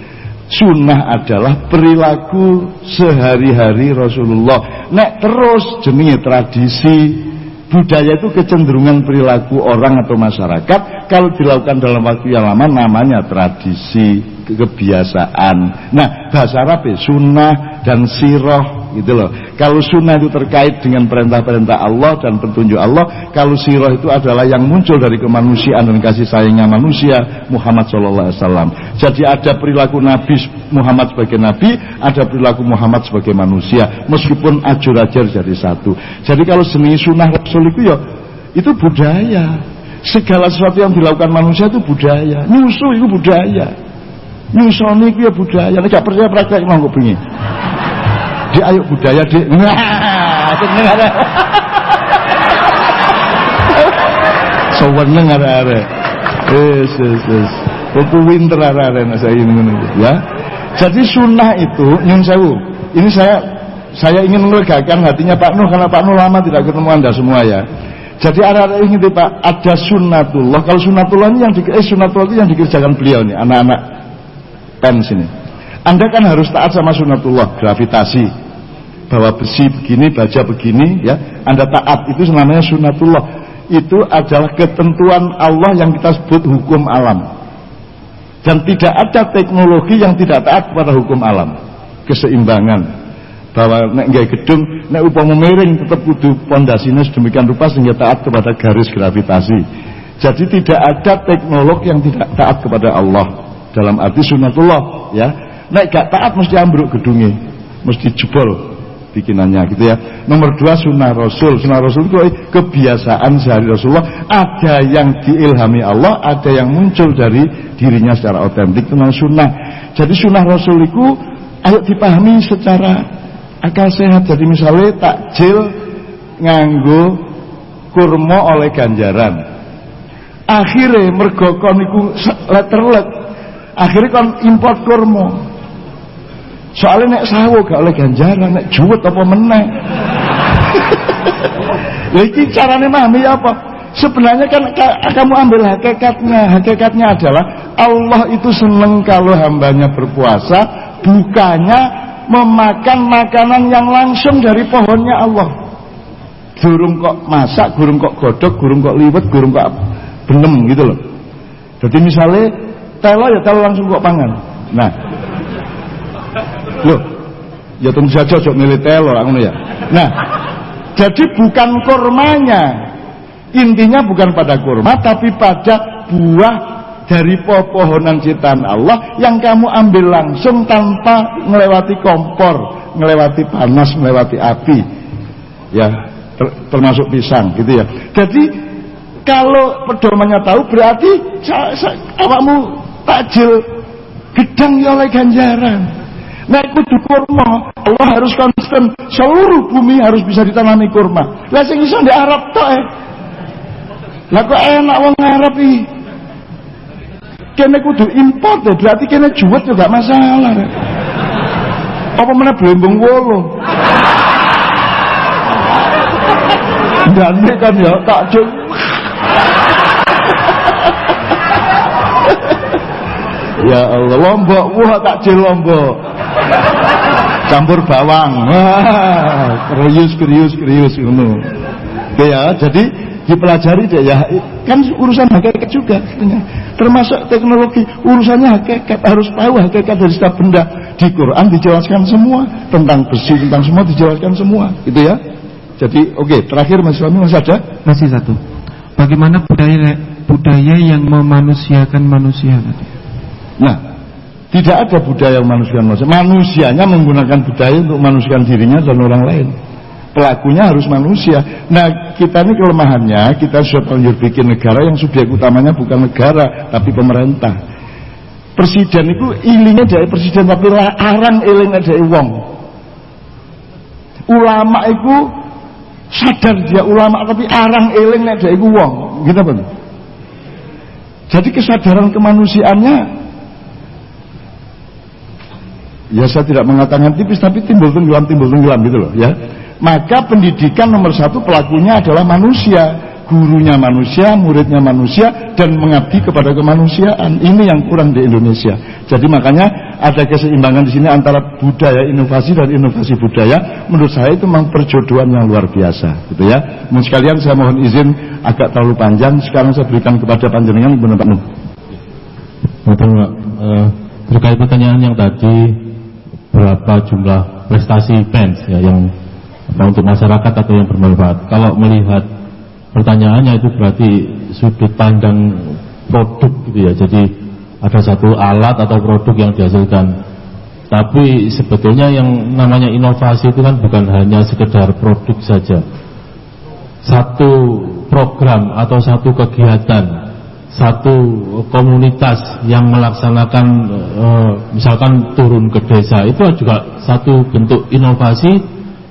Sunnah adalah perilaku sehari-hari Rasulullah. Nek terus jenenge tradisi. Budaya itu kecenderungan perilaku orang atau masyarakat. Kalau dilakukan dalam waktu yang lama namanya tradisi, kebiasaan. Nah, bahasa Arab ya, sunnah dan siroh gitu loh. Kalau sunnah itu terkait dengan perintah-perintah Allah dan petunjuk Allah, kalau siroh itu adalah yang muncul dari kemanusiaan dan kasih sayangnya manusia Muhammad Shallallahu Alaihi Wasallam. Jadi ada perilaku Nabi Muhammad sebagai Nabi, ada perilaku Muhammad sebagai manusia, meskipun ajur-ajur jadi satu. Jadi kalau seni sunnah Rasul itu ya itu budaya. Segala sesuatu yang dilakukan manusia itu budaya. Nyusu itu budaya. Nyusoni itu ya budaya. Nek gak percaya praktek mau bengi. Dia ayo budaya dik. [LAUGHS] Nah, seneng ada. [LAUGHS] Seweneng ada-ada. Yes, yes, yes. Kuku winter ada-ada saya ini ya. Jadi sunnah itu nyun sewu. Ini saya saya ingin melegakan hatinya Pak Nuh karena Pak Nuh lama tidak ketemu Anda semua ya. Jadi ada ini Pak, ada sunnatullah. Kalau sunnatullah ini yang di, eh, sunnatullah itu yang dikerjakan beliau nih, anak-anak pen sini. Anda kan harus taat sama sunnatullah, gravitasi. Bawa besi begini, baja begini, ya. Anda taat itu namanya sunnatullah. Itu adalah ketentuan Allah yang kita sebut hukum alam. Dan tidak ada teknologi yang tidak taat kepada hukum alam. Keseimbangan. Bahwa nek nggak gedung, nek upama miring tetap kudu pondasinya sedemikian rupa sehingga taat kepada garis gravitasi. Jadi tidak ada teknolog yang tidak taat kepada Allah dalam arti sunnatullah ya. Nek gak taat mesti ambruk gedungnya, mesti jebol bikinannya gitu ya. Nomor dua sunnah Rasul. Sunnah Rasul itu kebiasaan sehari Rasulullah. Ada yang diilhami Allah, ada yang muncul dari dirinya secara otentik tentang sunnah. Jadi sunnah Rasul itu ayo dipahami secara akal sehat. Jadi misalnya takjil nganggo kurma oleh ganjaran. Akhirnya mergo kon iku letterlet. Akhirnya kon import kurma. Soalnya nek sawo gak oleh ganjaran, nek juwet apa meneh. [LAUGHS] Lha iki carane memahami apa? Sebenarnya kan ka- kamu ambil hakikatnya. Hakikatnya adalah Allah itu seneng kalau hambanya berpuasa, bukannya memakan makanan yang langsung dari pohonnya Allah. Gurung kok masak, gurung kok godok, gurung kok liwet, gurung kok benem gitu loh. Jadi misalnya telo ya telo langsung kok pangan. Nah, Loh, ya tentu saja ojo milih telo ngono ya. Nah, jadi bukan kurmanya. Intinya bukan pada kurma tapi pada buah dari pepohonan ciptaan Allah yang kamu ambil langsung tanpa melewati kompor, melewati panas, melewati api. Ya, ter- termasuk pisang gitu ya. Jadi kalau pedomannya tahu berarti awakmu takjil gedang ya oleh ganjaran. Nah kudu kurma. Allah harus konsisten. Seluruh bumi harus bisa ditanami kurma. Lah sing iso di Arab tok eh. Lah kok enak wong Arab iki? Kene kudu import ya Berarti kene juwet juga masalah. Ya. Apa mana belembung wolo? Dan kan ya takjil Ya Allah, lombok, wah takjil lombok. Campur bawang. Wah, krius krius krius. Oke ya, jadi dipelajari deh ya. Kan urusan hakikat juga katanya. Termasuk teknologi, urusannya hakikat harus tahu hakikat dari setiap benda. Di Quran dijelaskan semua tentang besi, tentang semua dijelaskan semua, gitu ya. Jadi oke, terakhir Mas Suami masih ada? Masih satu. Bagaimana budaya budaya yang memanusiakan manusia? Nah, tidak ada budaya manusia manusia. Manusianya menggunakan budaya untuk manusiakan dirinya dan orang lain. Pelakunya harus manusia. Nah, kita ini kelemahannya, kita sudah terlanjur bikin negara yang subjek utamanya bukan negara, tapi pemerintah. Presiden itu ilingnya dari presiden, tapi arang ilingnya dari wong. Ulama itu sadar dia ulama, tapi arang ilingnya dari wong. Gitu? Jadi kesadaran kemanusiaannya ya saya tidak mengatakan tipis tapi timbul tenggelam timbul tenggelam gitu loh ya. Maka pendidikan nomor satu pelakunya adalah manusia. Gurunya manusia muridnya manusia dan mengabdi kepada kemanusiaan. Ini yang kurang di Indonesia. Jadi makanya ada keseimbangan di sini antara budaya inovasi dan inovasi budaya. Menurut saya itu memang perjodohan yang luar biasa gitu ya. Namun sekalian saya mohon izin agak terlalu panjang. Sekarang saya berikan kepada panjenengan benar Betul Pak. Eh, terkait pertanyaan yang tadi berapa jumlah prestasi fans ya yang apa, untuk masyarakat atau yang bermanfaat. Kalau melihat pertanyaannya itu berarti sudut pandang produk gitu ya. Jadi ada satu alat atau produk yang dihasilkan. Tapi sebetulnya yang namanya inovasi itu kan bukan hanya sekedar produk saja. Satu program atau satu kegiatan satu komunitas yang melaksanakan eh, misalkan turun ke desa itu juga satu bentuk inovasi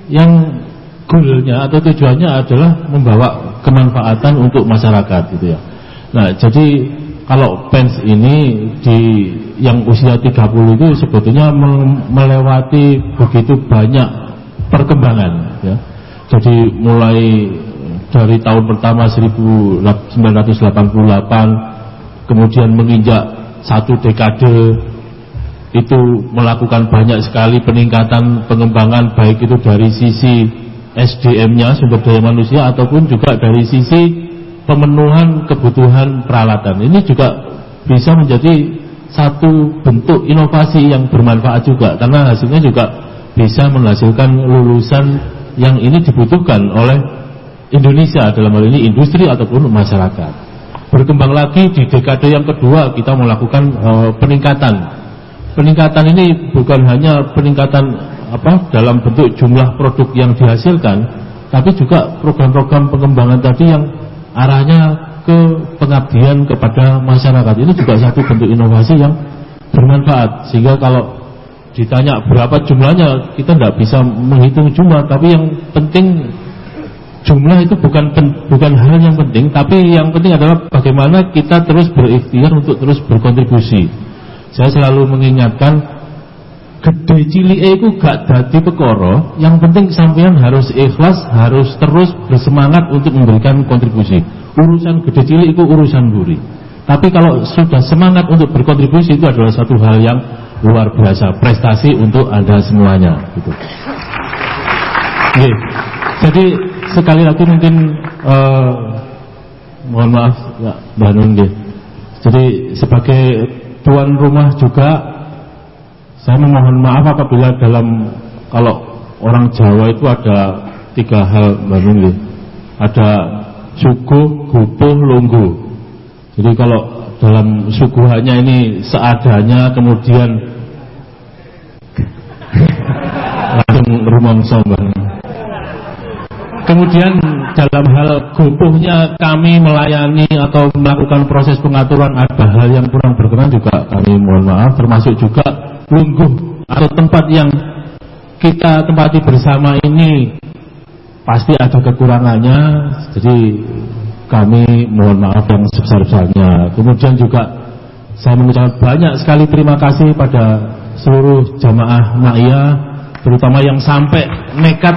yang goalnya atau tujuannya adalah membawa kemanfaatan untuk masyarakat gitu ya. Nah, jadi kalau pens ini di yang usia 30 itu sebetulnya melewati begitu banyak perkembangan ya. Jadi mulai dari tahun pertama 1988 kemudian menginjak satu dekade itu melakukan banyak sekali peningkatan pengembangan baik itu dari sisi SDM-nya sumber daya manusia ataupun juga dari sisi pemenuhan kebutuhan peralatan. Ini juga bisa menjadi satu bentuk inovasi yang bermanfaat juga karena hasilnya juga bisa menghasilkan lulusan yang ini dibutuhkan oleh Indonesia dalam hal ini industri ataupun masyarakat. Berkembang lagi di dekade yang kedua kita melakukan eh, peningkatan. Peningkatan ini bukan hanya peningkatan apa dalam bentuk jumlah produk yang dihasilkan, tapi juga program-program pengembangan tadi yang arahnya ke pengabdian kepada masyarakat. Ini juga satu bentuk inovasi yang bermanfaat. Sehingga kalau ditanya berapa jumlahnya, kita tidak bisa menghitung jumlah, tapi yang penting jumlah itu bukan bukan hal yang penting, tapi yang penting adalah bagaimana kita terus berikhtiar untuk terus berkontribusi. Saya selalu mengingatkan gede cilik itu gak dadi pekoro, yang penting sampean harus ikhlas, harus terus bersemangat untuk memberikan kontribusi. Urusan gede cilik itu urusan buri. Tapi kalau sudah semangat untuk berkontribusi itu adalah satu hal yang luar biasa, prestasi untuk Anda semuanya gitu. Oke. Jadi sekali lagi mungkin eh, mohon maaf Mbak Nun nggih. Jadi sebagai tuan rumah juga saya memohon maaf apabila dalam kalau orang Jawa itu ada tiga hal Mbak Nun nggih. Ada suku, gupuh, lunggu. Jadi kalau dalam suguhannya ini seadanya kemudian [LAUGHS] langsung rumongso Mbak Nun. Kemudian dalam hal gupuhnya kami melayani atau melakukan proses pengaturan ada hal yang kurang berkenan juga kami mohon maaf termasuk juga lungguh atau tempat yang kita tempati bersama ini pasti ada kekurangannya. Jadi kami mohon maaf yang sebesar-besarnya. Kemudian juga saya mengucapkan banyak sekali terima kasih pada seluruh jamaah Na'iyah terutama yang sampai nekat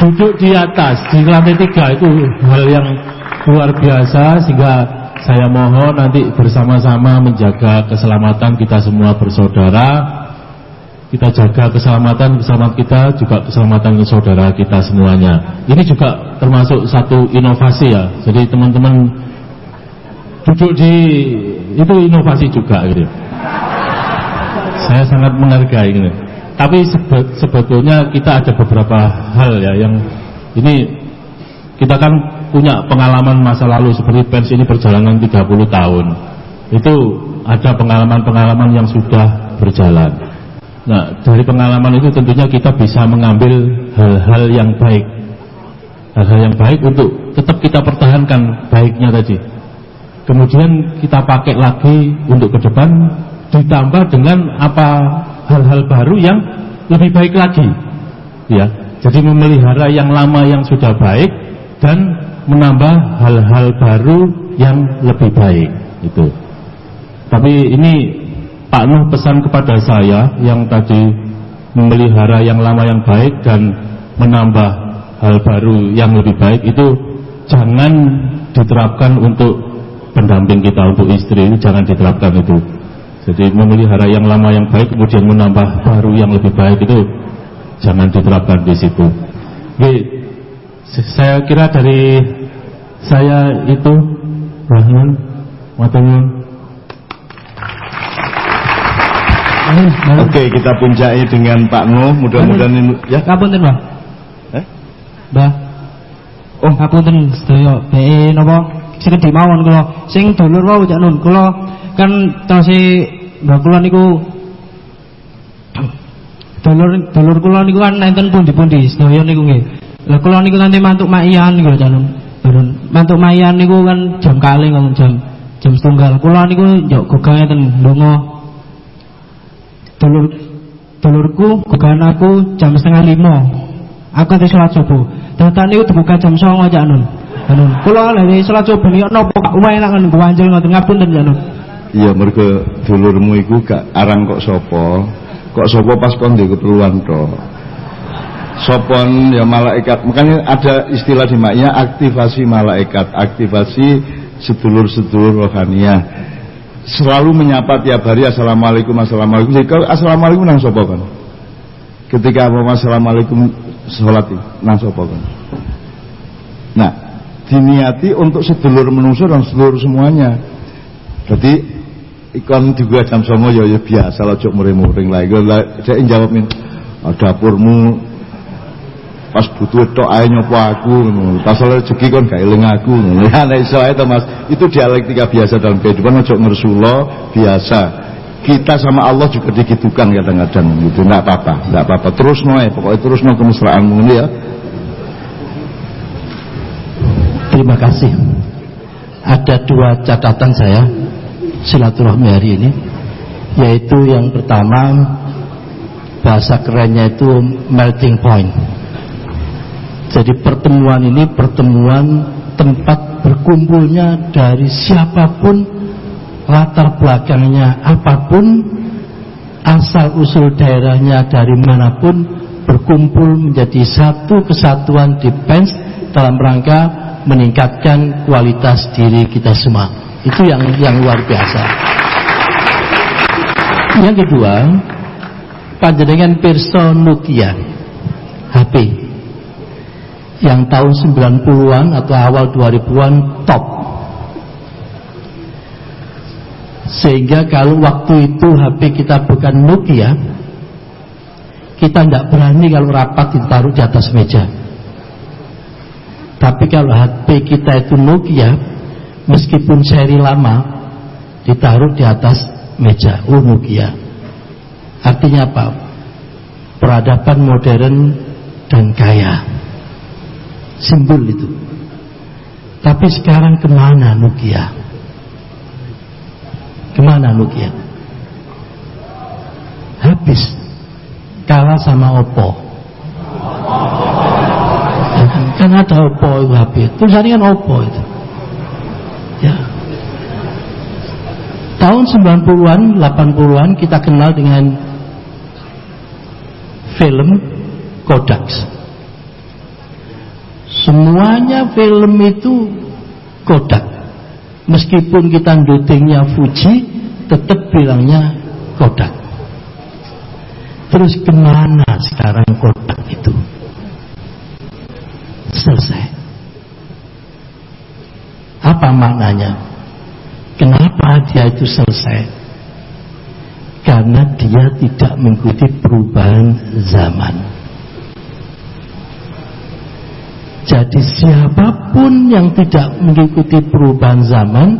duduk di atas di lantai tiga itu hal yang luar biasa sehingga saya mohon nanti bersama-sama menjaga keselamatan kita semua bersaudara. Kita jaga keselamatan keselamatan kita juga keselamatan saudara kita semuanya. Ini juga termasuk satu inovasi ya. Jadi teman-teman duduk di itu inovasi juga gitu. Saya sangat menghargai gitu tapi sebe- sebetulnya kita ada beberapa hal ya yang ini kita kan punya pengalaman masa lalu seperti pers ini perjalanan 30 tahun. Itu ada pengalaman-pengalaman yang sudah berjalan. Nah dari pengalaman itu tentunya kita bisa mengambil hal-hal yang baik. Hal-hal yang baik untuk tetap kita pertahankan baiknya tadi. Kemudian kita pakai lagi untuk ke depan ditambah dengan apa hal-hal baru yang lebih baik lagi. Ya jadi memelihara yang lama yang sudah baik dan menambah hal-hal baru yang lebih baik itu tapi ini Pak Nuh pesan kepada saya yang tadi memelihara yang lama yang baik dan menambah hal baru yang lebih baik itu jangan diterapkan untuk pendamping kita untuk istri ini jangan diterapkan itu jadi memelihara yang lama yang baik kemudian menambah baru yang lebih baik itu jangan diterapkan di situ. Oke, saya kira dari saya itu Rahman Matanun. Oke, kita puncai dengan Pak Nuh. Mudah-mudahan ini ya. Ngapunten, Mbah. Eh? Mbah. Oh, ngapunten sedaya. Be napa sekedhik mawon kula. Sing dulur wau Cak Nun, kula kan tasi Mbah kula niku dulur dulur kula niku kan nenten pundi-pundi sedaya niku nggih. Lah kula niku nanti mantuk makian niku Nun. Durun. Mantuk makian niku kan jam kalih ngoten jam jam setunggal. Kula niku yo gogah ngeten ndonga dulur dulurku gogahan aku jam setengah lima aku nanti sholat subuh datang itu dibuka jam songo aja nun nun kula lagi sholat subuh nih nopo kak enak kan gua anjel ngoten ngapun dan Iya mergo dulurmu iku gak arang kok sopo Kok sopo pas kon ndek keperluan to. Sopon ya malaikat. Makanya ada istilah di maknya aktivasi malaikat, aktivasi sedulur-sedulur rohania. Selalu menyapa tiap hari assalamualaikum assalamualaikum. Kalau assalamualaikum nang sopo kan? Ketika mau assalamualaikum sholat nang sopo kan? Nah, diniati untuk sedulur menungso dan sedulur semuanya. Jadi ikon juga jam songo ya ya biasa lah cok muring-muring lah. Iku saya jawabin "Ah, dapurmu pas butuh tok ae nyopo aku. Pas oleh rezeki kon gak eling aku. [LAUGHS] Ya nek iso to Mas. Itu dialektika biasa dalam kehidupan ojo ngersula biasa. kita sama Allah juga digitukan kadang-kadang gitu nggak apa-apa nggak apa-apa terus noe pokoknya terus no kemesraanmu ini ya Terima kasih. Ada dua catatan saya silaturahmi hari ini, yaitu yang pertama bahasa kerennya itu melting point. Jadi pertemuan ini pertemuan tempat berkumpulnya dari siapa pun latar belakangnya apa pun asal usul daerahnya dari mana pun berkumpul menjadi satu kesatuan defense dalam rangka meningkatkan kualitas diri kita semua. Itu yang yang luar biasa. Yang kedua, panjenengan pirsa Nokia HP yang tahun 90-an atau awal 2000-an top. Sehingga kalau waktu itu HP kita bukan Nokia, kita tidak berani kalau rapat ditaruh di atas meja. Tapi kalau HP kita itu Nokia, meskipun seri lama, ditaruh di atas meja. Oh Nokia. Artinya apa? Peradaban modern dan kaya. Simbol itu. Tapi sekarang ke mana Nokia? Ke mana Nokia? Habis. Kalah sama Oppo kan ada Oppo itu HP tulisannya kan Oppo itu ya. Tahun 90-an 80-an kita kenal dengan film Kodak semuanya film itu Kodak. Meskipun kita dutingnya Fuji tetap bilangnya Kodak. Terus ke mana sekarang Kodak itu selesai. Apa maknanya? Kenapa dia itu selesai? Karena dia tidak mengikuti perubahan zaman. Jadi siapa pun yang tidak mengikuti perubahan zaman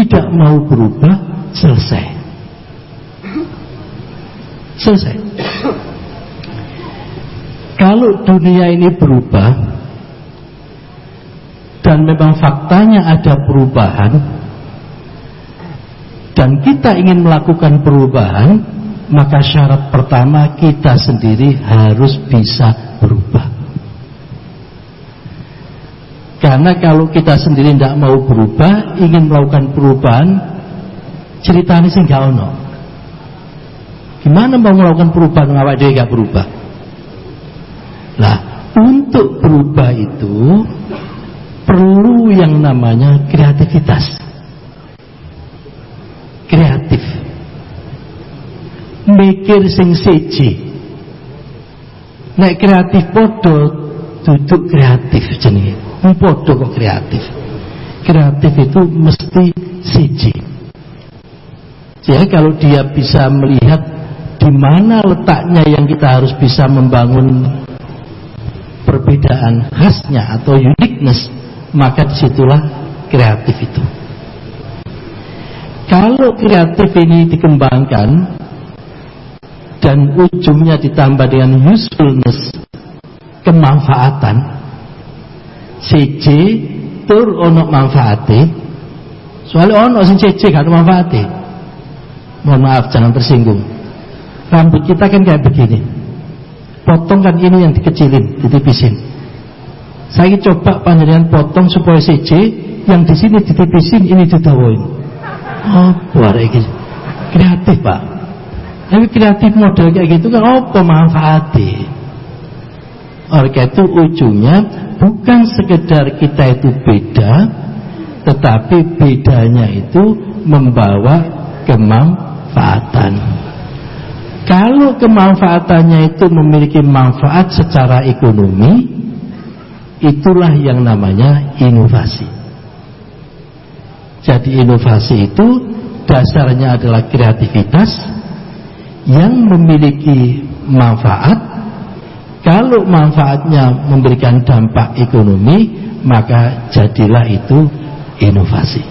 tidak mau berubah selesai. Selesai. Kalau dunia ini berubah, dan memang faktanya ada perubahan. Dan kita ingin melakukan perubahan maka syarat pertama kita sendiri harus bisa berubah. Karena kalau kita sendiri tidak mau berubah ingin melakukan perubahan ceritanya sih nggak ono. Gimana mau melakukan perubahan ngawak dia nggak berubah? Lah untuk berubah itu perlu yang namanya kreativitas. Kreatif. Mikir sing seji nek kreatif podo duduk kreatif jenenge. Podo kok kreatif. Kreatif itu mesti seji jadi kalau dia bisa melihat di mana letaknya yang kita harus bisa membangun perbedaan khasnya atau uniqueness maka di situlah kreatif itu. Kalau kreatif ini dikembangkan dan ujungnya ditambah dengan usefulness, kemanfaatan, CC tur ono manfaate, soalnya ono sing CC gak manfaate. Mohon maaf jangan tersinggung. Rambut kita kan kayak begini. Potong kan ini yang dikecilin, ditipisin saya coba panjenengan potong supaya CC yang di sini ditipisin ini didawoin. Oh, buat iki. Kreatif, Pak. Tapi kreatif model kayak gitu kan apa manfaatnya? Oleh itu ujungnya bukan sekedar kita itu beda, tetapi bedanya itu membawa kemanfaatan. Kalau kemanfaatannya itu memiliki manfaat secara ekonomi, Itulah yang namanya inovasi. Jadi inovasi itu dasarnya adalah kreativitas yang memiliki manfaat. Kalau manfaatnya memberikan dampak ekonomi, maka jadilah itu inovasi.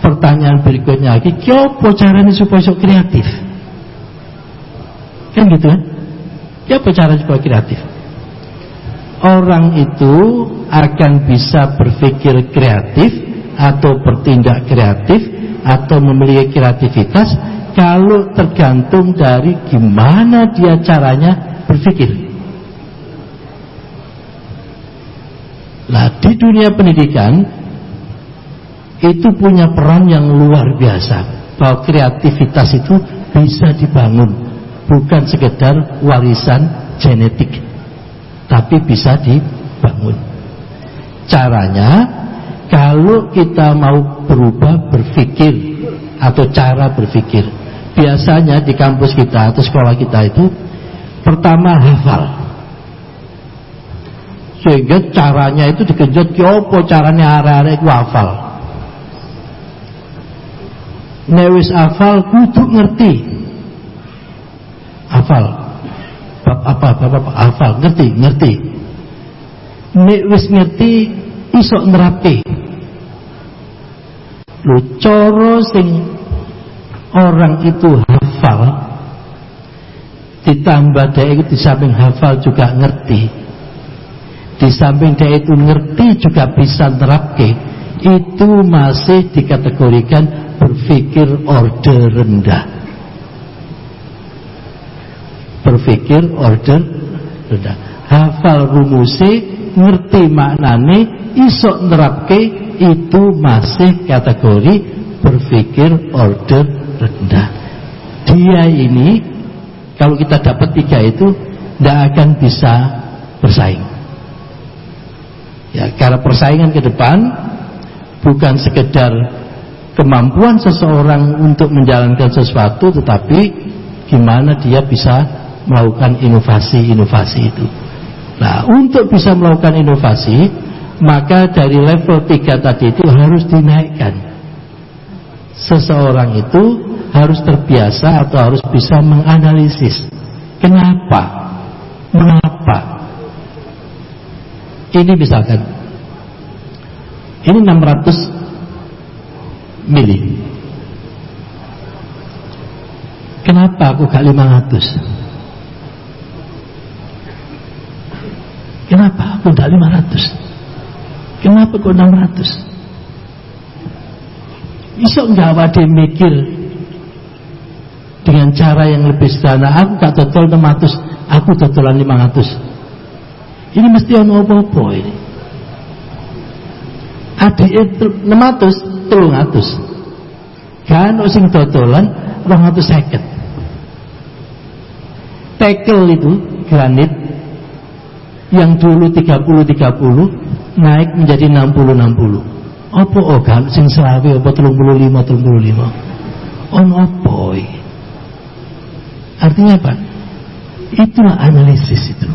pertanyaan berikutnya lagi, kyopo caranya supaya sok kreatif? Kan gitu kan? Kyopo caranya supaya kreatif? Orang itu akan bisa berpikir kreatif atau bertindak kreatif atau memiliki kreativitas kalau tergantung dari gimana dia caranya berpikir. Nah, di dunia pendidikan itu punya peran yang luar biasa. Bahwa kreativitas itu bisa dibangun, bukan sekedar warisan genetik, tapi bisa dibangun. Caranya, kalau kita mau berubah berpikir atau cara berpikir, biasanya di kampus kita atau sekolah kita itu pertama hafal. Sehingga caranya itu dikejut kiopo caranya arek-arek hafal? Newis hafal kudu ngerti. Hafal bab apa? Bab apa? Hafal ngerti? Ngerti? Nek wis ngerti iso nerapi. Lu coro sing orang itu hafal ditambah dia itu di samping hafal juga ngerti. Di samping dia itu ngerti juga bisa nerapke itu masih dikategorikan berpikir order rendah berpikir order rendah hafal rumuse ngerti maknane isok nerapke itu masih kategori berpikir order rendah. Dia ini kalau kita dapat tiga itu tidak akan bisa bersaing. Ya karena persaingan ke depan bukan sekedar kemampuan seseorang untuk menjalankan sesuatu tetapi gimana dia bisa melakukan inovasi-inovasi itu. Nah untuk bisa melakukan inovasi maka dari level 3 tadi itu harus dinaikkan. Seseorang itu harus terbiasa atau harus bisa menganalisis. Kenapa? Mengapa? Ini misalkan. Ini 600 mili. Kenapa aku gak 500 kenapa? Aku gak 500 kenapa kok 600 bisa nggak wade mikir dengan cara yang lebih sederhana? Aku gak total 600 aku totalan 500 ini mesti yang apa-apa ini. Adik itu 600 telung atus kan sing atus seket. Tekel itu granit yang dulu 30-30 naik menjadi 60-60 apa kan sing selawe apa 35-35 on apa artinya apa? Itulah analisis itu.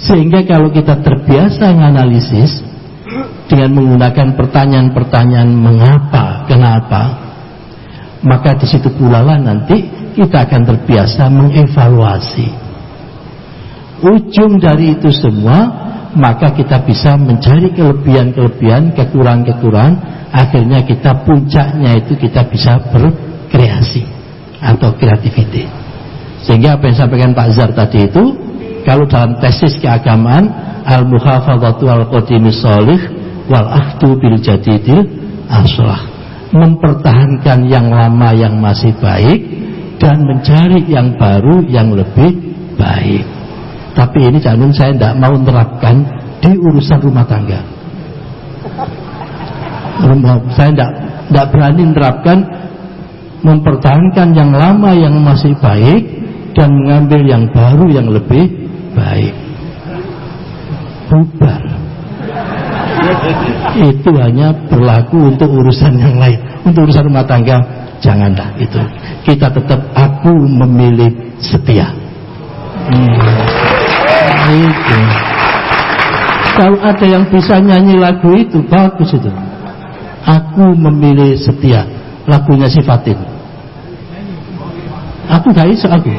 Sehingga kalau kita terbiasa menganalisis dengan menggunakan pertanyaan-pertanyaan mengapa, kenapa, maka di situ pula lah nanti kita akan terbiasa mengevaluasi. Ujung dari itu semua, maka kita bisa mencari kelebihan-kelebihan, kekurangan-kekurangan, akhirnya kita puncaknya itu kita bisa berkreasi atau kreativiti. Sehingga apa yang sampaikan Pak Zar tadi itu, kalau dalam tesis keagamaan, al-muhafadzatu al-qadimis solih, wal ahdu bil jadidil aslah mempertahankan yang lama yang masih baik dan mencari yang baru yang lebih baik tapi ini jangan saya tidak mau menerapkan di urusan rumah tangga. Saya tidak tidak berani menerapkan mempertahankan yang lama yang masih baik dan mengambil yang baru yang lebih baik. Bubar. Itu hanya berlaku untuk urusan yang lain. Untuk urusan rumah tangga janganlah itu. Kita tetap aku memilih setia. Hmm. Itu kalau ada yang bisa nyanyi lagu itu bagus itu. Aku memilih setia lagunya sifatin aku gak bisa aku.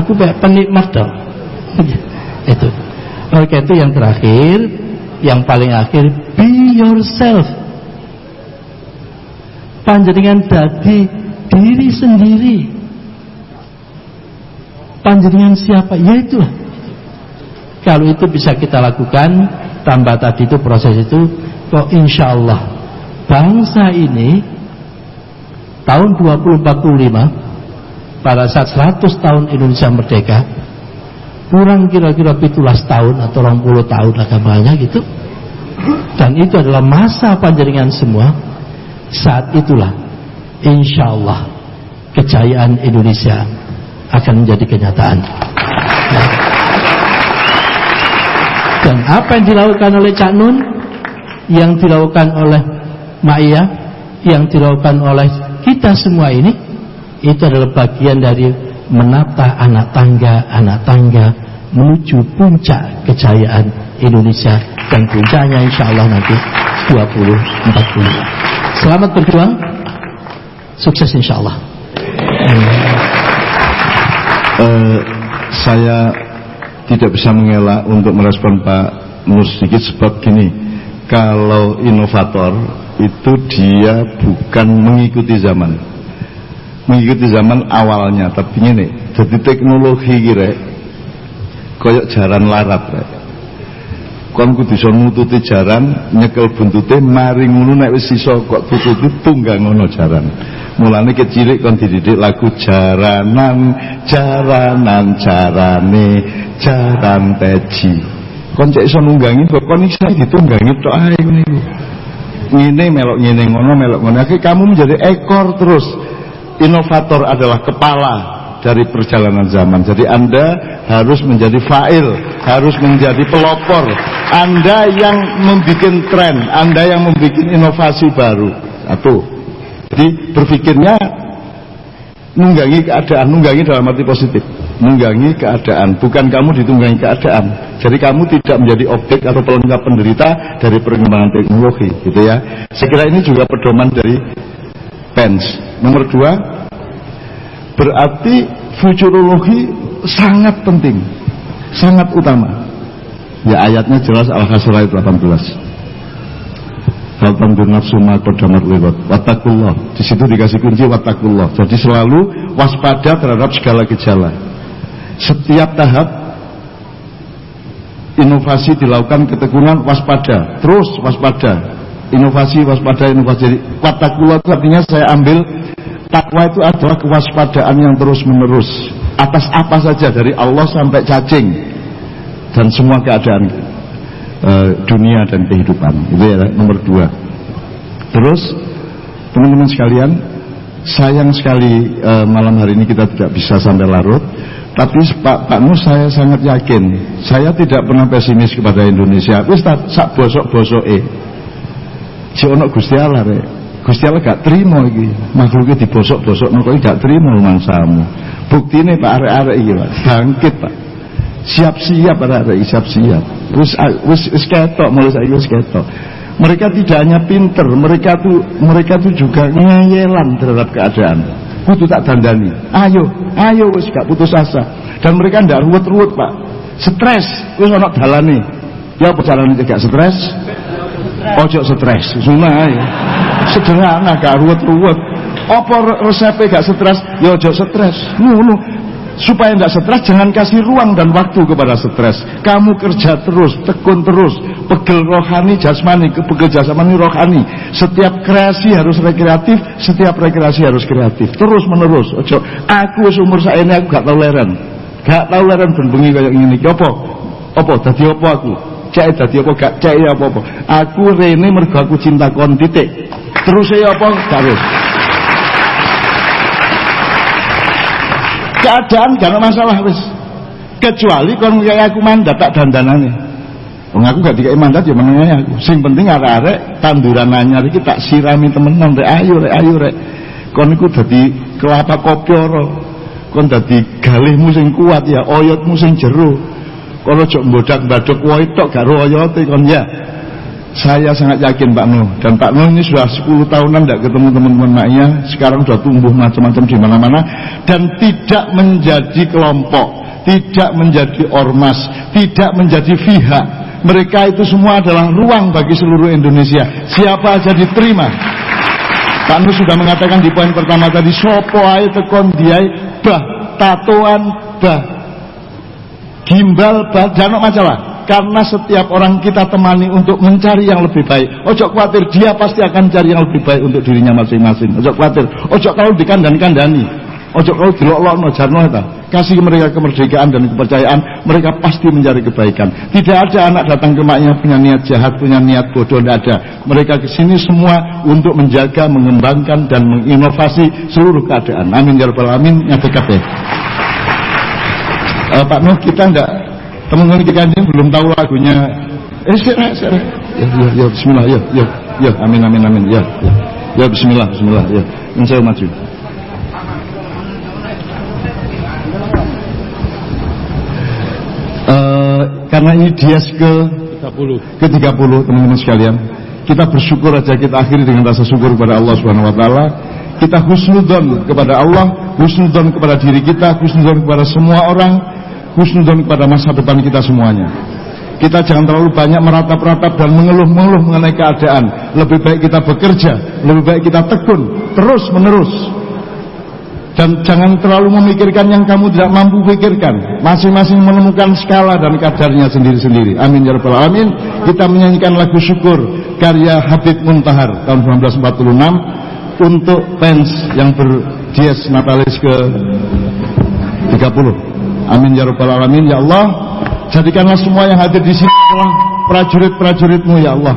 Aku kayak penikmat dong. [LAUGHS] Itu. Oke itu yang terakhir. Yang paling akhir be yourself. Panjenengan dadi diri sendiri. Panjenengan siapa? Ya itulah kalau itu bisa kita lakukan tambah tadi itu proses itu kok insya Allah bangsa ini tahun 2045 pada saat 100 tahun Indonesia merdeka kurang kira-kira 17 tahun atau 20 tahun agamanya gitu dan itu adalah masa panjaringan semua saat itulah insya Allah kejayaan Indonesia akan menjadi kenyataan Ya. Dan apa yang dilakukan oleh Cak Nun? Yang dilakukan oleh Ma'iyah yang dilakukan oleh kita semua ini itu adalah bagian dari menata anak tangga anak tangga menuju puncak kejayaan Indonesia dan puncaknya insya Allah nanti 2040 selamat berjuang. Sukses insya Allah. Eh, saya tidak bisa mengelak untuk merespon Pak Nur sedikit sebab gini kalau inovator itu dia bukan mengikuti zaman. Mengikuti zaman awalnya tapi ini jadi teknologi kira koyok jaran larat rek. Kon kudu iso nututi jaran nyekel buntute mari ngono nek wis iso kok tututi tunggang ngono jaran mulane kecilik kon dididik lagu jaranan jaranan jarane jaran teji kon cek iso nunggangi kok kon iso ditunggangi tok ae ngene iku ngene melok ngene ngono melok ngono akhirnya kamu menjadi ekor terus inovator adalah kepala dari perjalanan zaman. Jadi Anda harus menjadi fa'il, harus menjadi pelopor. Anda yang membuat tren, Anda yang membuat inovasi baru. Satu. Jadi berpikirnya nunggangi keadaan, nunggangi dalam arti positif. Nunggangi keadaan, bukan kamu ditunggangi keadaan. Jadi kamu tidak menjadi objek atau pelengkap penderita dari perkembangan teknologi, gitu ya. Saya kira ini juga pedoman dari Pence. Nomor dua, berarti futurologi sangat penting, sangat utama. Ya ayatnya jelas Al-Hasrah ayat 18. Hal tandur nafsu ma qaddamat liwat. Watakullah Di situ dikasih kunci watakullah Jadi selalu waspada terhadap segala gejala. Setiap tahap Inovasi dilakukan ketekunan waspada. Terus waspada. Inovasi waspada inovasi. Jadi watakullah itu artinya saya ambil Takwa itu adalah kewaspadaan yang terus menerus Atas apa saja dari Allah sampai cacing. Dan semua keadaan e, dunia dan kehidupan Itu ya nomor dua Terus teman-teman sekalian Sayang sekali e, malam hari ini kita tidak bisa sampai larut Tapi Pak, Pak Nur saya sangat yakin Saya tidak pernah pesimis kepada Indonesia Wis tak sak bosok-bosok eh Si ono Gusti Allah Gusti Allah gak terima iki. Makhluknya dibosok-bosok kok gak terima mangsamu. Buktine Pak arek-arek iki, Pak. Bangkit, Pak. Siap-siap arek-arek siap-siap. Wis wis wis ketok mulai saiki wis ketok. Mereka tidak hanya pinter, mereka tuh mereka tuh juga ngeyelan terhadap keadaan. Kudu tak dandani. Ayo, ayo wis gak putus asa. Dan mereka ndak ruwet-ruwet, Pak. Stres, wis ana dalane. Ya carane gak stres? Ojo stres, ya. Sederhana gak ruwet-ruwet. Apa resepnya gak stres? Ya ojo stres. Ngono. Supaya tidak stres jangan kasih ruang dan waktu kepada stres. Kamu kerja terus, tekun terus, pegel rohani jasmani, pegel jasmani rohani. Setiap kreasi harus rekreatif, setiap rekreasi harus kreatif. Terus menerus. Ojo, aku umur saya ini aku gak tau leren. Gak tau leren kayak iki apa? Apa dadi apa aku? cek dadi apa gak cek ya apa-apa. Aku rene mergo aku cinta kon titik. Terus ya apa terus. Keadaan gak ada masalah wis. Kecuali kon kayak aku mandat tak dandanane. Wong aku gak dikai mandat ya menengah aku. Sing penting arek-arek tanduran anyar iki tak sirami temenan rek ayo rek ayo rek. Kon iku dadi kelapa kopi. Kon dadi galihmu sing kuat ya, oyotmu sing jero. Kalau jok bodak badok woi tok gak kon ya. Saya sangat yakin Pak Nuh dan Pak Nuh ini sudah 10 tahunan tidak ketemu teman-teman maknya sekarang sudah tumbuh macam-macam di mana-mana dan tidak menjadi kelompok, tidak menjadi ormas, tidak menjadi pihak. Mereka itu semua adalah ruang bagi seluruh Indonesia. Siapa aja diterima. Pak Nur sudah mengatakan di poin pertama tadi sopo ae tekon diai bah tatoan bah gimbal bah jangan masalah karena setiap orang kita temani untuk mencari yang lebih baik. Ojo khawatir, dia pasti akan cari yang lebih baik untuk dirinya masing-masing. Ojo khawatir, ojo kalau dikandan-kandani. Ojo kalau dilok-lokno jarno. Kasih mereka kemerdekaan dan kepercayaan, mereka pasti mencari kebaikan. Tidak ada anak datang ke maknya punya niat jahat, punya niat bodoh, tidak ada. Mereka ke sini semua untuk menjaga, mengembangkan dan menginovasi seluruh keadaan. Amin ya rabbal alamin. Ya Pak Nuh kita enggak teman-teman kita ini belum tahu lagunya. Eh, sira, sira. Ya, ya, ya, bismillah, ya, ya, ya, amin, amin, amin, ya, ya, ya, bismillah, bismillah, ya, yang saya maju. Eh, karena ini dias ke 30 ke 30 teman-teman sekalian. Kita bersyukur aja kita akhiri dengan rasa syukur kepada Allah Subhanahu wa taala. Kita husnudon kepada Allah husnudon kepada diri kita husnudon kepada semua orang husnudon kepada masa depan kita semuanya. Kita jangan terlalu banyak meratap-ratap dan mengeluh-mengeluh mengenai keadaan. Lebih baik kita bekerja lebih baik kita tekun terus menerus dan jangan terlalu memikirkan yang kamu tidak mampu pikirkan. Masing-masing menemukan skala dan kadarnya sendiri-sendiri. Amin ya rabbal alamin. Kita menyanyikan lagu syukur karya Habib Muntahar tahun 1946 untuk fans yang berdies natalis ke 30 amin ya rabbal alamin ya Allah jadikanlah semua yang hadir di sini adalah prajurit-prajuritmu ya Allah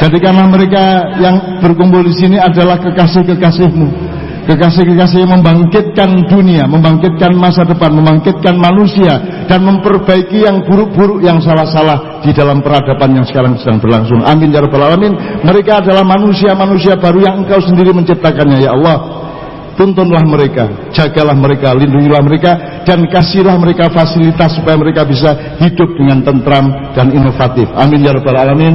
jadikanlah mereka yang berkumpul di sini adalah kekasih-kekasihmu Kekasih-kekasih yang membangkitkan dunia, membangkitkan masa depan, membangkitkan manusia dan memperbaiki yang buruk-buruk, yang salah-salah di dalam peradaban yang sekarang sedang berlangsung. Amin ya rabbal alamin. Mereka adalah manusia-manusia baru yang Engkau sendiri menciptakannya ya Allah. Tuntunlah mereka, jagalah mereka, lindungilah mereka dan kasihlah mereka fasilitas supaya mereka bisa hidup dengan tentram dan inovatif. Amin ya rabbal alamin.